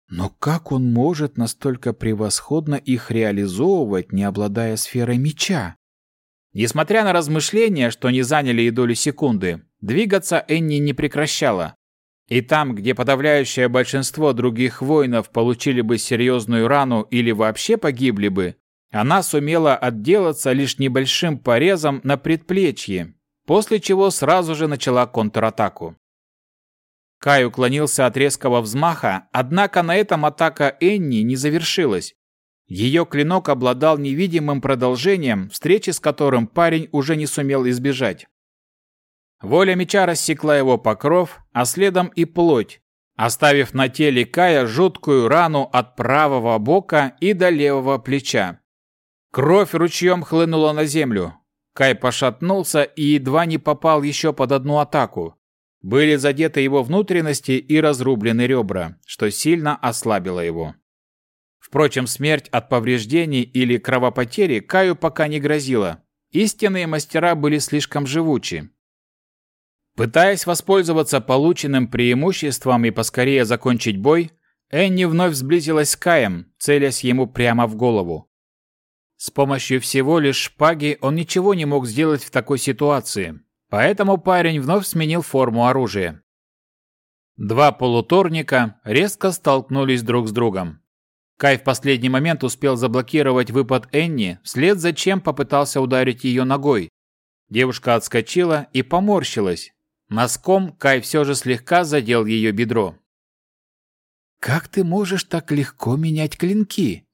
Но как он может настолько превосходно их реализовывать, не обладая сферой меча? Несмотря на размышления, что не заняли и долю секунды, двигаться Энни не прекращала. И там, где подавляющее большинство других воинов получили бы серьезную рану или вообще погибли бы, она сумела отделаться лишь небольшим порезом на предплечье, после чего сразу же начала контратаку. Кай уклонился от резкого взмаха, однако на этом атака Энни не завершилась. Ее клинок обладал невидимым продолжением, встречи с которым парень уже не сумел избежать. Воля меча рассекла его покров, а следом и плоть, оставив на теле Кая жуткую рану от правого бока и до левого плеча. Кровь ручьем хлынула на землю. Кай пошатнулся и едва не попал еще под одну атаку. Были задеты его внутренности и разрублены ребра, что сильно ослабило его. Впрочем, смерть от повреждений или кровопотери Каю пока не грозила. Истинные мастера были слишком живучи. Пытаясь воспользоваться полученным преимуществом и поскорее закончить бой, Энни вновь сблизилась с Каем, целясь ему прямо в голову. С помощью всего лишь шпаги он ничего не мог сделать в такой ситуации, поэтому парень вновь сменил форму оружия. Два полуторника резко столкнулись друг с другом. Кай в последний момент успел заблокировать выпад Энни, вслед за чем попытался ударить ее ногой. Девушка отскочила и поморщилась. Носком Кай все же слегка задел ее бедро. «Как ты можешь так легко менять клинки?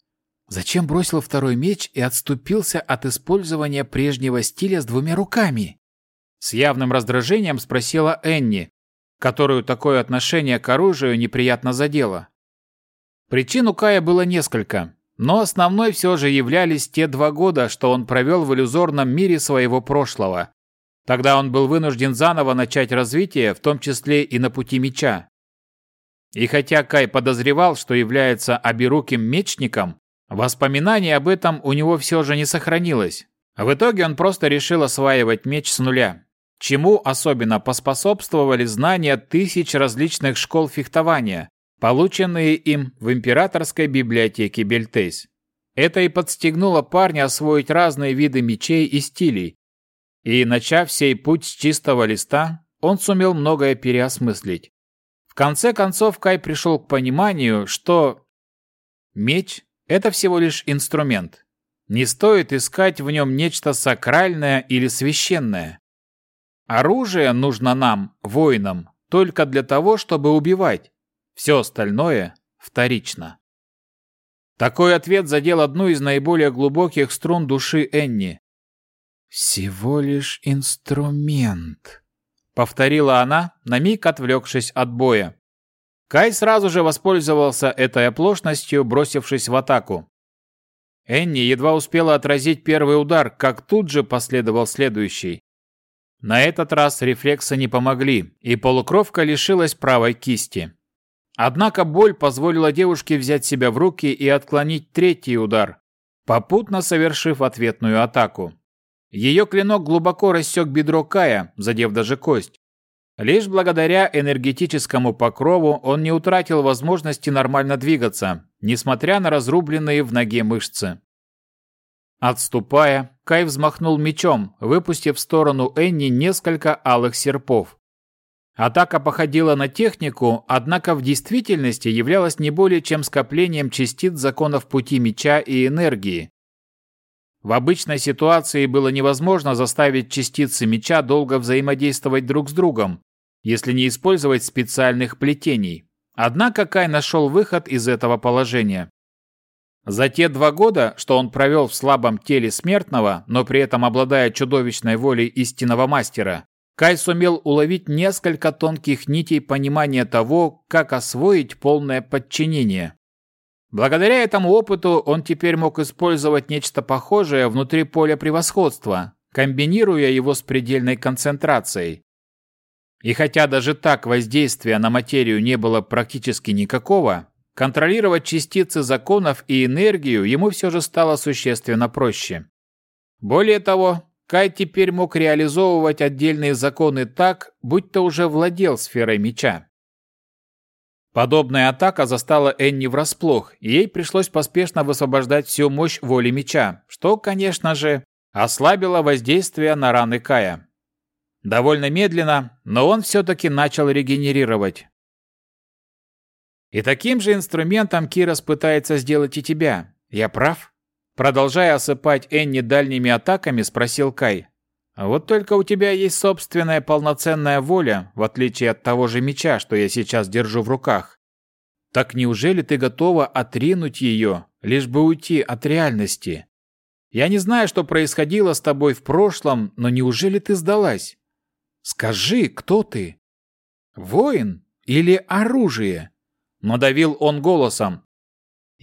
Зачем бросил второй меч и отступился от использования прежнего стиля с двумя руками?» С явным раздражением спросила Энни, которую такое отношение к оружию неприятно задело. Причин у Кая было несколько, но основной все же являлись те два года, что он провел в иллюзорном мире своего прошлого. Тогда он был вынужден заново начать развитие, в том числе и на пути меча. И хотя Кай подозревал, что является оберуким мечником, воспоминаний об этом у него все же не сохранилось. В итоге он просто решил осваивать меч с нуля, чему особенно поспособствовали знания тысяч различных школ фехтования, полученные им в императорской библиотеке Бельтейс. Это и подстегнуло парня освоить разные виды мечей и стилей. И, начав сей путь с чистого листа, он сумел многое переосмыслить. В конце концов, Кай пришел к пониманию, что меч – это всего лишь инструмент. Не стоит искать в нем нечто сакральное или священное. Оружие нужно нам, воинам, только для того, чтобы убивать, все остальное вторично. Такой ответ задел одну из наиболее глубоких струн души Энни. «Всего лишь инструмент», — повторила она, на миг отвлекшись от боя. Кай сразу же воспользовался этой оплошностью, бросившись в атаку. Энни едва успела отразить первый удар, как тут же последовал следующий. На этот раз рефлексы не помогли, и полукровка лишилась правой кисти. Однако боль позволила девушке взять себя в руки и отклонить третий удар, попутно совершив ответную атаку. Ее клинок глубоко рассек бедро Кая, задев даже кость. Лишь благодаря энергетическому покрову он не утратил возможности нормально двигаться, несмотря на разрубленные в ноге мышцы. Отступая, Кай взмахнул мечом, выпустив в сторону Энни несколько алых серпов. Атака походила на технику, однако в действительности являлась не более чем скоплением частиц законов пути меча и энергии. В обычной ситуации было невозможно заставить частицы меча долго взаимодействовать друг с другом, если не использовать специальных плетений. Однако Кай нашел выход из этого положения. За те два года, что он провел в слабом теле смертного, но при этом обладая чудовищной волей истинного мастера, Кай сумел уловить несколько тонких нитей понимания того, как освоить полное подчинение. Благодаря этому опыту он теперь мог использовать нечто похожее внутри поля превосходства, комбинируя его с предельной концентрацией. И хотя даже так воздействия на материю не было практически никакого, контролировать частицы законов и энергию ему все же стало существенно проще. Более того, Кай теперь мог реализовывать отдельные законы так, будто уже владел сферой меча. Подобная атака застала Энни врасплох, и ей пришлось поспешно высвобождать всю мощь воли меча, что, конечно же, ослабило воздействие на раны Кая. Довольно медленно, но он все-таки начал регенерировать. И таким же инструментом Кирос пытается сделать и тебя. Я прав? Продолжая осыпать Энни дальними атаками, спросил Кай. «Вот только у тебя есть собственная полноценная воля, в отличие от того же меча, что я сейчас держу в руках. Так неужели ты готова отринуть ее, лишь бы уйти от реальности? Я не знаю, что происходило с тобой в прошлом, но неужели ты сдалась? Скажи, кто ты? Воин или оружие?» Надавил он голосом,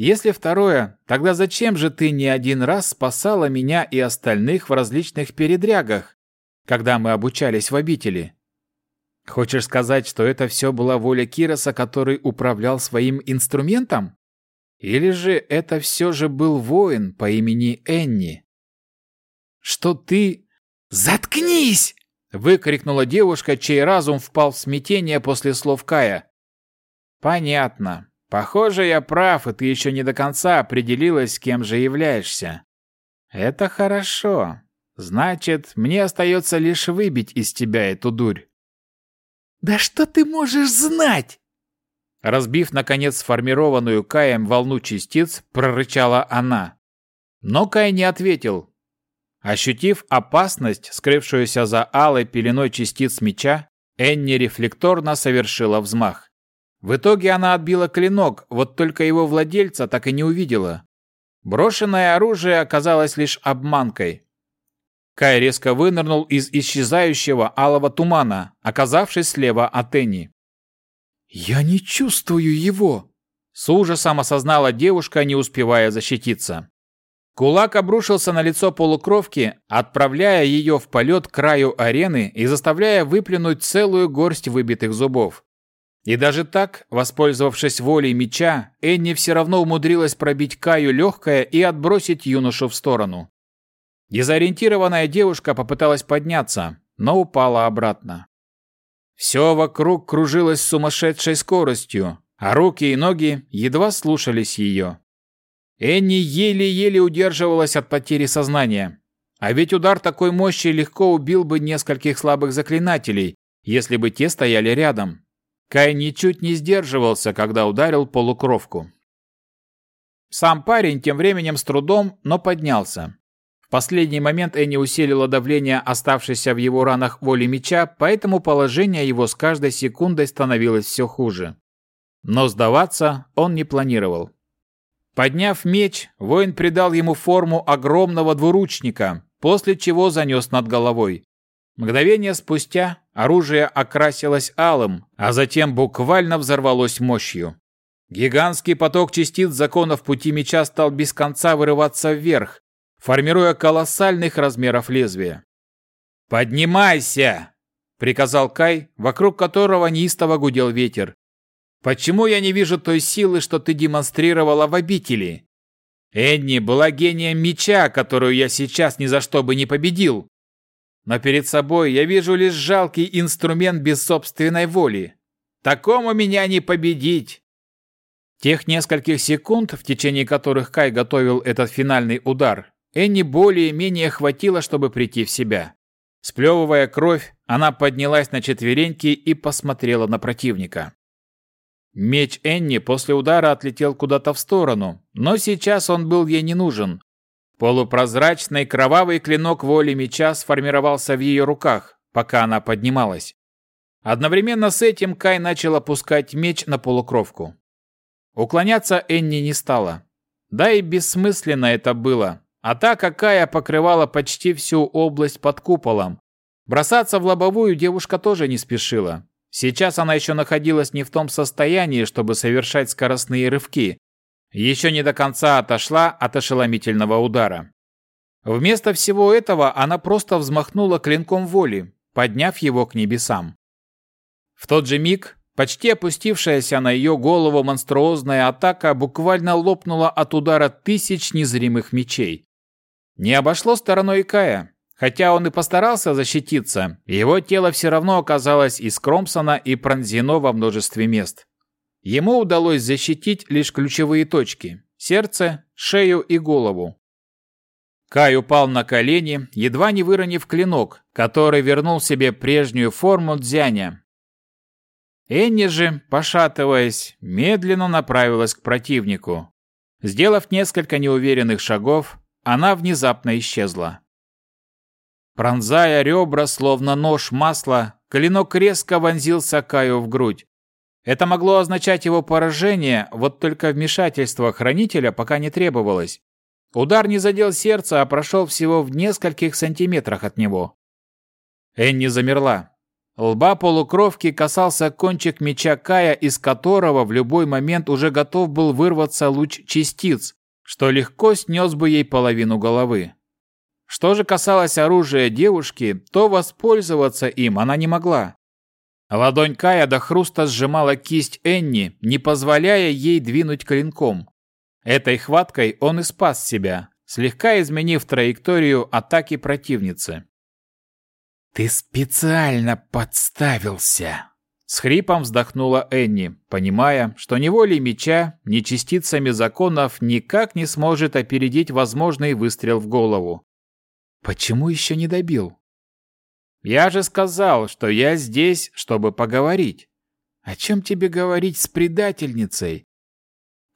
если второе, тогда зачем же ты не один раз спасала меня и остальных в различных передрягах, когда мы обучались в обители? Хочешь сказать, что это все была воля Кироса, который управлял своим инструментом? Или же это все же был воин по имени Энни? Что ты... «Заткнись!» — выкрикнула девушка, чей разум впал в смятение после слов Кая. «Понятно. Похоже, я прав, и ты еще не до конца определилась, кем же являешься. Это хорошо. Значит, мне остается лишь выбить из тебя эту дурь. Да что ты можешь знать? Разбив, наконец, сформированную Каем волну частиц, прорычала она. Но Кай не ответил. Ощутив опасность, скрывшуюся за алой пеленой частиц меча, Энни рефлекторно совершила взмах. В итоге она отбила клинок, вот только его владельца так и не увидела. Брошенное оружие оказалось лишь обманкой. Кай резко вынырнул из исчезающего алого тумана, оказавшись слева от Энни. «Я не чувствую его!» С ужасом осознала девушка, не успевая защититься. Кулак обрушился на лицо полукровки, отправляя ее в полет к краю арены и заставляя выплюнуть целую горсть выбитых зубов. И даже так, воспользовавшись волей меча, Энни все равно умудрилась пробить Каю легкое и отбросить юношу в сторону. Дезориентированная девушка попыталась подняться, но упала обратно. Все вокруг кружилось с сумасшедшей скоростью, а руки и ноги едва слушались ее. Энни еле-еле удерживалась от потери сознания. А ведь удар такой мощи легко убил бы нескольких слабых заклинателей, если бы те стояли рядом. Кай ничуть не сдерживался, когда ударил полукровку. Сам парень тем временем с трудом, но поднялся. В последний момент Энни усилила давление оставшейся в его ранах воли меча, поэтому положение его с каждой секундой становилось все хуже. Но сдаваться он не планировал. Подняв меч, воин придал ему форму огромного двуручника, после чего занес над головой. Мгновение спустя оружие окрасилось алым, а затем буквально взорвалось мощью. Гигантский поток частиц законов пути меча стал без конца вырываться вверх, формируя колоссальных размеров лезвия. «Поднимайся!» — приказал Кай, вокруг которого неистово гудел ветер. «Почему я не вижу той силы, что ты демонстрировала в обители? Энни была гением меча, которую я сейчас ни за что бы не победил. Но перед собой я вижу лишь жалкий инструмент без собственной воли. Такому меня не победить. Тех нескольких секунд, в течение которых Кай готовил этот финальный удар, Энни более-менее хватило, чтобы прийти в себя. Сплевывая кровь, она поднялась на четвереньки и посмотрела на противника. Меч Энни после удара отлетел куда-то в сторону, но сейчас он был ей не нужен. Полупрозрачный кровавый клинок воли меча сформировался в ее руках, пока она поднималась. Одновременно с этим Кай начал опускать меч на полукровку. Уклоняться Энни не стала. Да и бессмысленно это было. Атака Кая покрывала почти всю область под куполом. Бросаться в лобовую девушка тоже не спешила. Сейчас она еще находилась не в том состоянии, чтобы совершать скоростные рывки. Еще не до конца отошла от ошеломительного удара. Вместо всего этого она просто взмахнула клинком воли, подняв его к небесам. В тот же миг почти опустившаяся на ее голову монструозная атака буквально лопнула от удара тысяч незримых мечей. Не обошло стороной Кая. Хотя он и постарался защититься, его тело все равно оказалось искромсано и пронзено во множестве мест. Ему удалось защитить лишь ключевые точки – сердце, шею и голову. Кай упал на колени, едва не выронив клинок, который вернул себе прежнюю форму дзяня. Энни же, пошатываясь, медленно направилась к противнику. Сделав несколько неуверенных шагов, она внезапно исчезла. Пронзая ребра, словно нож масла, клинок резко вонзился Каю в грудь. Это могло означать его поражение, вот только вмешательство хранителя пока не требовалось. Удар не задел сердце, а прошел всего в нескольких сантиметрах от него. Энни замерла. Лба полукровки касался кончик меча Кая, из которого в любой момент уже готов был вырваться луч частиц, что легко снес бы ей половину головы. Что же касалось оружия девушки, то воспользоваться им она не могла. Ладонь Кая до хруста сжимала кисть Энни, не позволяя ей двинуть клинком. Этой хваткой он и спас себя, слегка изменив траекторию атаки противницы. «Ты специально подставился!» С хрипом вздохнула Энни, понимая, что ни волей меча, ни частицами законов никак не сможет опередить возможный выстрел в голову. Почему еще не добил? Я же сказал, что я здесь, чтобы поговорить. О чем тебе говорить с предательницей?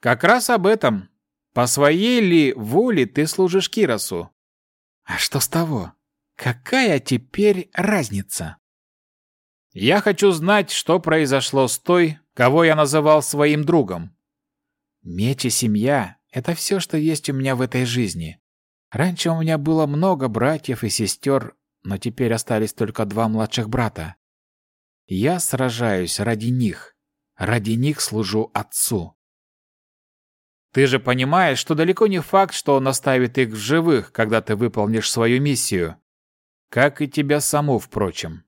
Как раз об этом. По своей ли воле ты служишь Киросу? А что с того? Какая теперь разница? Я хочу знать, что произошло с той, кого я называл своим другом. Меч и семья — это все, что есть у меня в этой жизни. Раньше у меня было много братьев и сестер, но теперь остались только два младших брата. Я сражаюсь ради них. Ради них служу отцу. Ты же понимаешь, что далеко не факт, что он оставит их в живых, когда ты выполнишь свою миссию. Как и тебя саму, впрочем.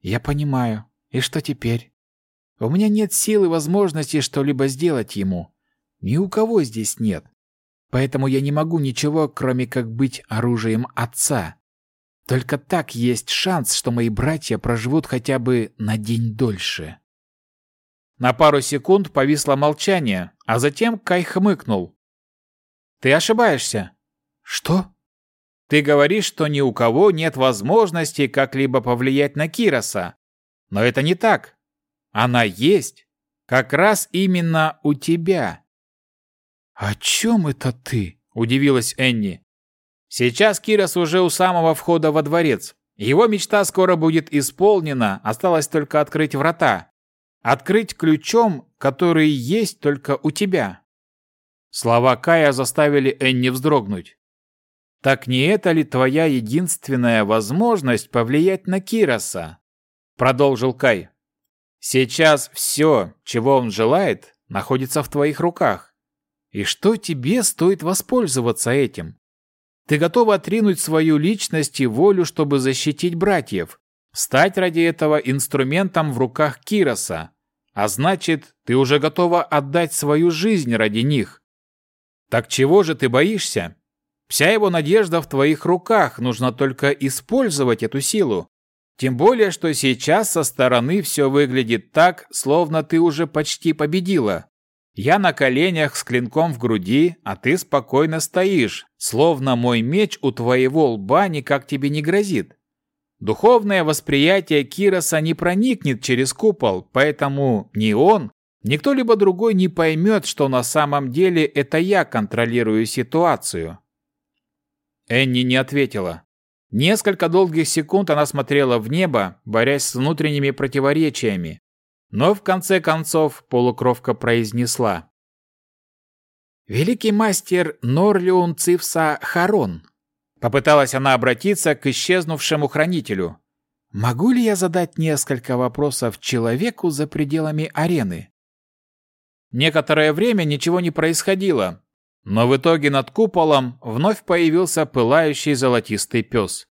Я понимаю. И что теперь? У меня нет сил и возможности что-либо сделать ему. Ни у кого здесь нет. Поэтому я не могу ничего, кроме как быть оружием отца. Только так есть шанс, что мои братья проживут хотя бы на день дольше. На пару секунд повисло молчание, а затем Кай хмыкнул. «Ты ошибаешься». «Что?» «Ты говоришь, что ни у кого нет возможности как-либо повлиять на Кироса. Но это не так. Она есть. Как раз именно у тебя. «О чем это ты?» – удивилась Энни. «Сейчас Кирос уже у самого входа во дворец. Его мечта скоро будет исполнена, осталось только открыть врата. Открыть ключом, который есть только у тебя». Слова Кая заставили Энни вздрогнуть. «Так не это ли твоя единственная возможность повлиять на Кироса?» Продолжил Кай. «Сейчас все, чего он желает, находится в твоих руках. И что тебе стоит воспользоваться этим? Ты готова отринуть свою личность и волю, чтобы защитить братьев, стать ради этого инструментом в руках Кироса, а значит, ты уже готова отдать свою жизнь ради них. Так чего же ты боишься? Вся его надежда в твоих руках, нужно только использовать эту силу. Тем более, что сейчас со стороны все выглядит так, словно ты уже почти победила. Я на коленях с клинком в груди, а ты спокойно стоишь, словно мой меч у твоего лба никак тебе не грозит. Духовное восприятие Кироса не проникнет через купол, поэтому ни он, ни кто-либо другой не поймет, что на самом деле это я контролирую ситуацию. Энни не ответила. Несколько долгих секунд она смотрела в небо, борясь с внутренними противоречиями. Но в конце концов полукровка произнесла. «Великий мастер Норлиун Цивса Харон». Попыталась она обратиться к исчезнувшему хранителю. «Могу ли я задать несколько вопросов человеку за пределами арены?» Некоторое время ничего не происходило, но в итоге над куполом вновь появился пылающий золотистый пес.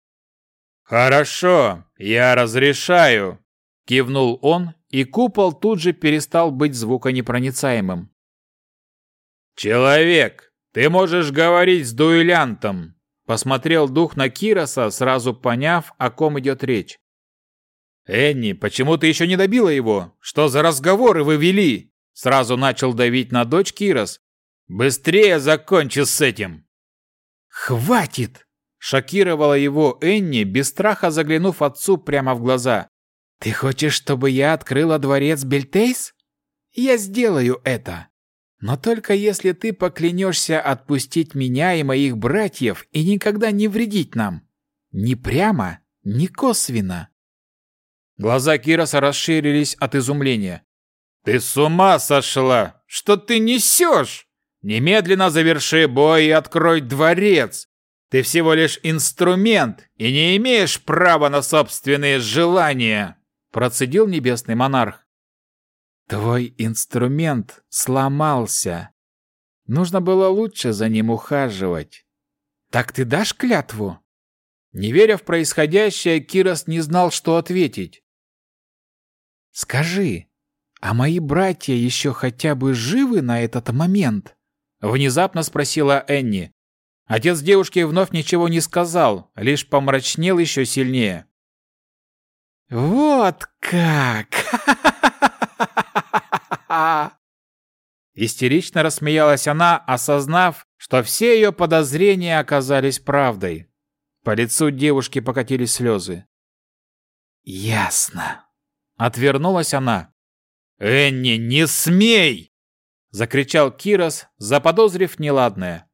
«Хорошо, я разрешаю», — кивнул он, и купол тут же перестал быть звуконепроницаемым. «Человек, ты можешь говорить с дуэлянтом», — посмотрел дух на Кироса, сразу поняв, о ком идет речь. «Энни, почему ты еще не добила его? Что за разговоры вы вели?» Сразу начал давить на дочь Кирос, Быстрее закончи с этим!» «Хватит!» – шокировала его Энни, без страха заглянув отцу прямо в глаза. «Ты хочешь, чтобы я открыла дворец Бельтейс? Я сделаю это. Но только если ты поклянешься отпустить меня и моих братьев и никогда не вредить нам. Ни прямо, ни косвенно». Глаза Кироса расширились от изумления. «Ты с ума сошла! Что ты несешь?» Немедленно заверши бой и открой дворец. Ты всего лишь инструмент и не имеешь права на собственные желания, процедил небесный монарх. Твой инструмент сломался. Нужно было лучше за ним ухаживать. Так ты дашь клятву? Не веря в происходящее, Кирос не знал, что ответить. Скажи, а мои братья еще хотя бы живы на этот момент? Внезапно спросила Энни. Отец девушки вновь ничего не сказал, лишь помрачнел еще сильнее. «Вот как!» Истерично рассмеялась она, осознав, что все ее подозрения оказались правдой. По лицу девушки покатились слезы. «Ясно». Отвернулась она. «Энни, не смей!» — закричал Кирос, заподозрив неладное.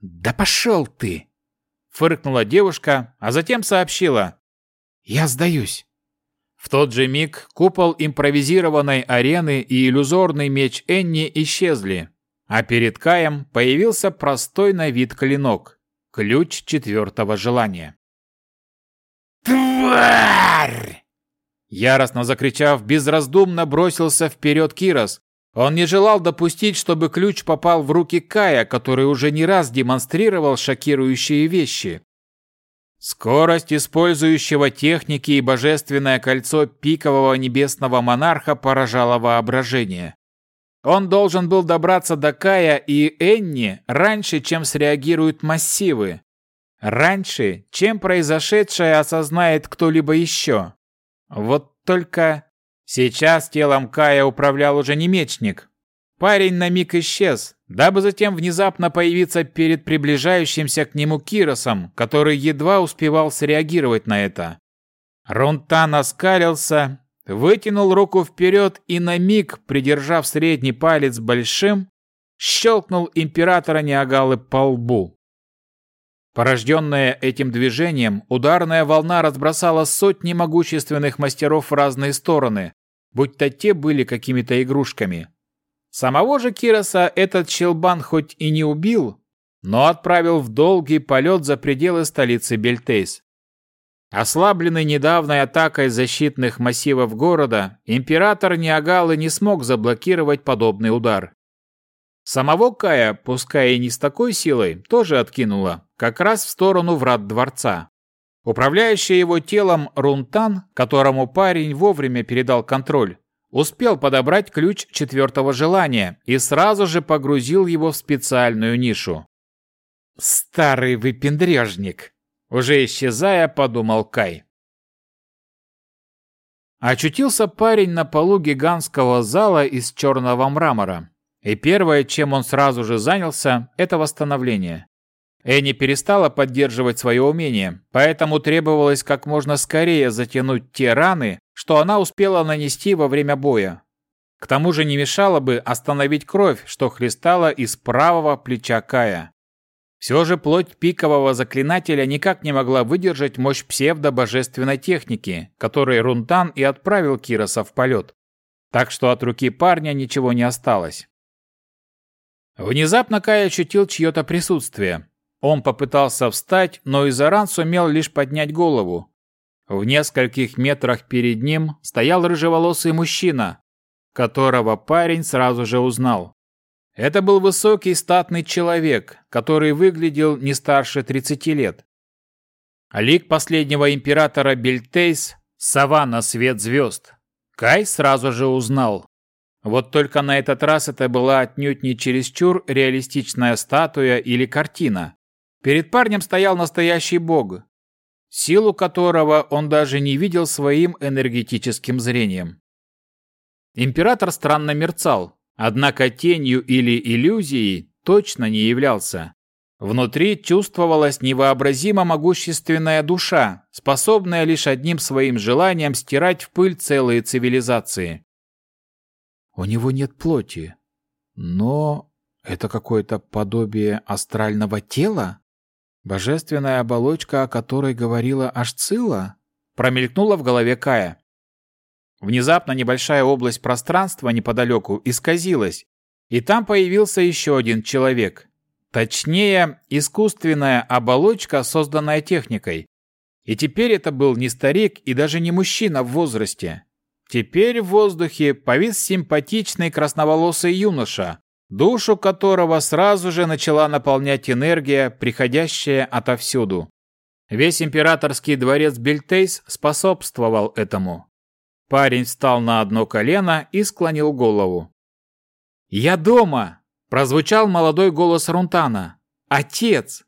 «Да пошел ты!» — фыркнула девушка, а затем сообщила. «Я сдаюсь». В тот же миг купол импровизированной арены и иллюзорный меч Энни исчезли, а перед Каем появился простой на вид клинок — ключ четвертого желания. «Тварь!» Яростно закричав, безраздумно бросился вперед Кирос, он не желал допустить, чтобы ключ попал в руки Кая, который уже не раз демонстрировал шокирующие вещи. Скорость использующего техники и божественное кольцо пикового небесного монарха поражало воображение. Он должен был добраться до Кая и Энни раньше, чем среагируют массивы. Раньше, чем произошедшее осознает кто-либо еще. Вот только Сейчас телом Кая управлял уже не мечник. Парень на миг исчез, дабы затем внезапно появиться перед приближающимся к нему Киросом, который едва успевал среагировать на это. Рунтан оскалился, вытянул руку вперед и на миг, придержав средний палец большим, щелкнул императора Неагалы по лбу. Порожденная этим движением, ударная волна разбросала сотни могущественных мастеров в разные стороны, будь то те были какими-то игрушками. Самого же Кироса этот щелбан хоть и не убил, но отправил в долгий полет за пределы столицы Бельтейс. Ослабленный недавней атакой защитных массивов города, император Ниагалы не смог заблокировать подобный удар. Самого Кая, пускай и не с такой силой, тоже откинуло, как раз в сторону врат дворца. Управляющий его телом Рунтан, которому парень вовремя передал контроль, успел подобрать ключ четвертого желания и сразу же погрузил его в специальную нишу. Старый выпендрежник. Уже исчезая, подумал Кай. Очутился парень на полу гигантского зала из черного мрамора. И первое, чем он сразу же занялся, это восстановление. Энни перестала поддерживать свое умение, поэтому требовалось как можно скорее затянуть те раны, что она успела нанести во время боя. К тому же не мешало бы остановить кровь, что хлестала из правого плеча Кая. Все же плоть пикового заклинателя никак не могла выдержать мощь псевдо-божественной техники, которой Рунтан и отправил Кироса в полет. Так что от руки парня ничего не осталось. Внезапно Кай ощутил чье-то присутствие. Он попытался встать, но Изаран сумел лишь поднять голову. В нескольких метрах перед ним стоял рыжеволосый мужчина, которого парень сразу же узнал. Это был высокий статный человек, который выглядел не старше 30 лет. Лик последнего императора Бельтейс – сова на свет звезд. Кай сразу же узнал. Вот только на этот раз это была отнюдь не чересчур реалистичная статуя или картина. Перед парнем стоял настоящий бог, силу которого он даже не видел своим энергетическим зрением. Император странно мерцал, однако тенью или иллюзией точно не являлся. Внутри чувствовалась невообразимо могущественная душа, способная лишь одним своим желанием стирать в пыль целые цивилизации. У него нет плоти, но это какое-то подобие астрального тела? Божественная оболочка, о которой говорила Ашцила, промелькнула в голове Кая. Внезапно небольшая область пространства неподалеку исказилась, и там появился еще один человек. Точнее, искусственная оболочка, созданная техникой. И теперь это был не старик и даже не мужчина в возрасте. Теперь в воздухе повис симпатичный красноволосый юноша, душу которого сразу же начала наполнять энергия, приходящая отовсюду. Весь императорский дворец Бельтейс способствовал этому. Парень встал на одно колено и склонил голову. «Я дома!» – прозвучал молодой голос Рунтана. «Отец!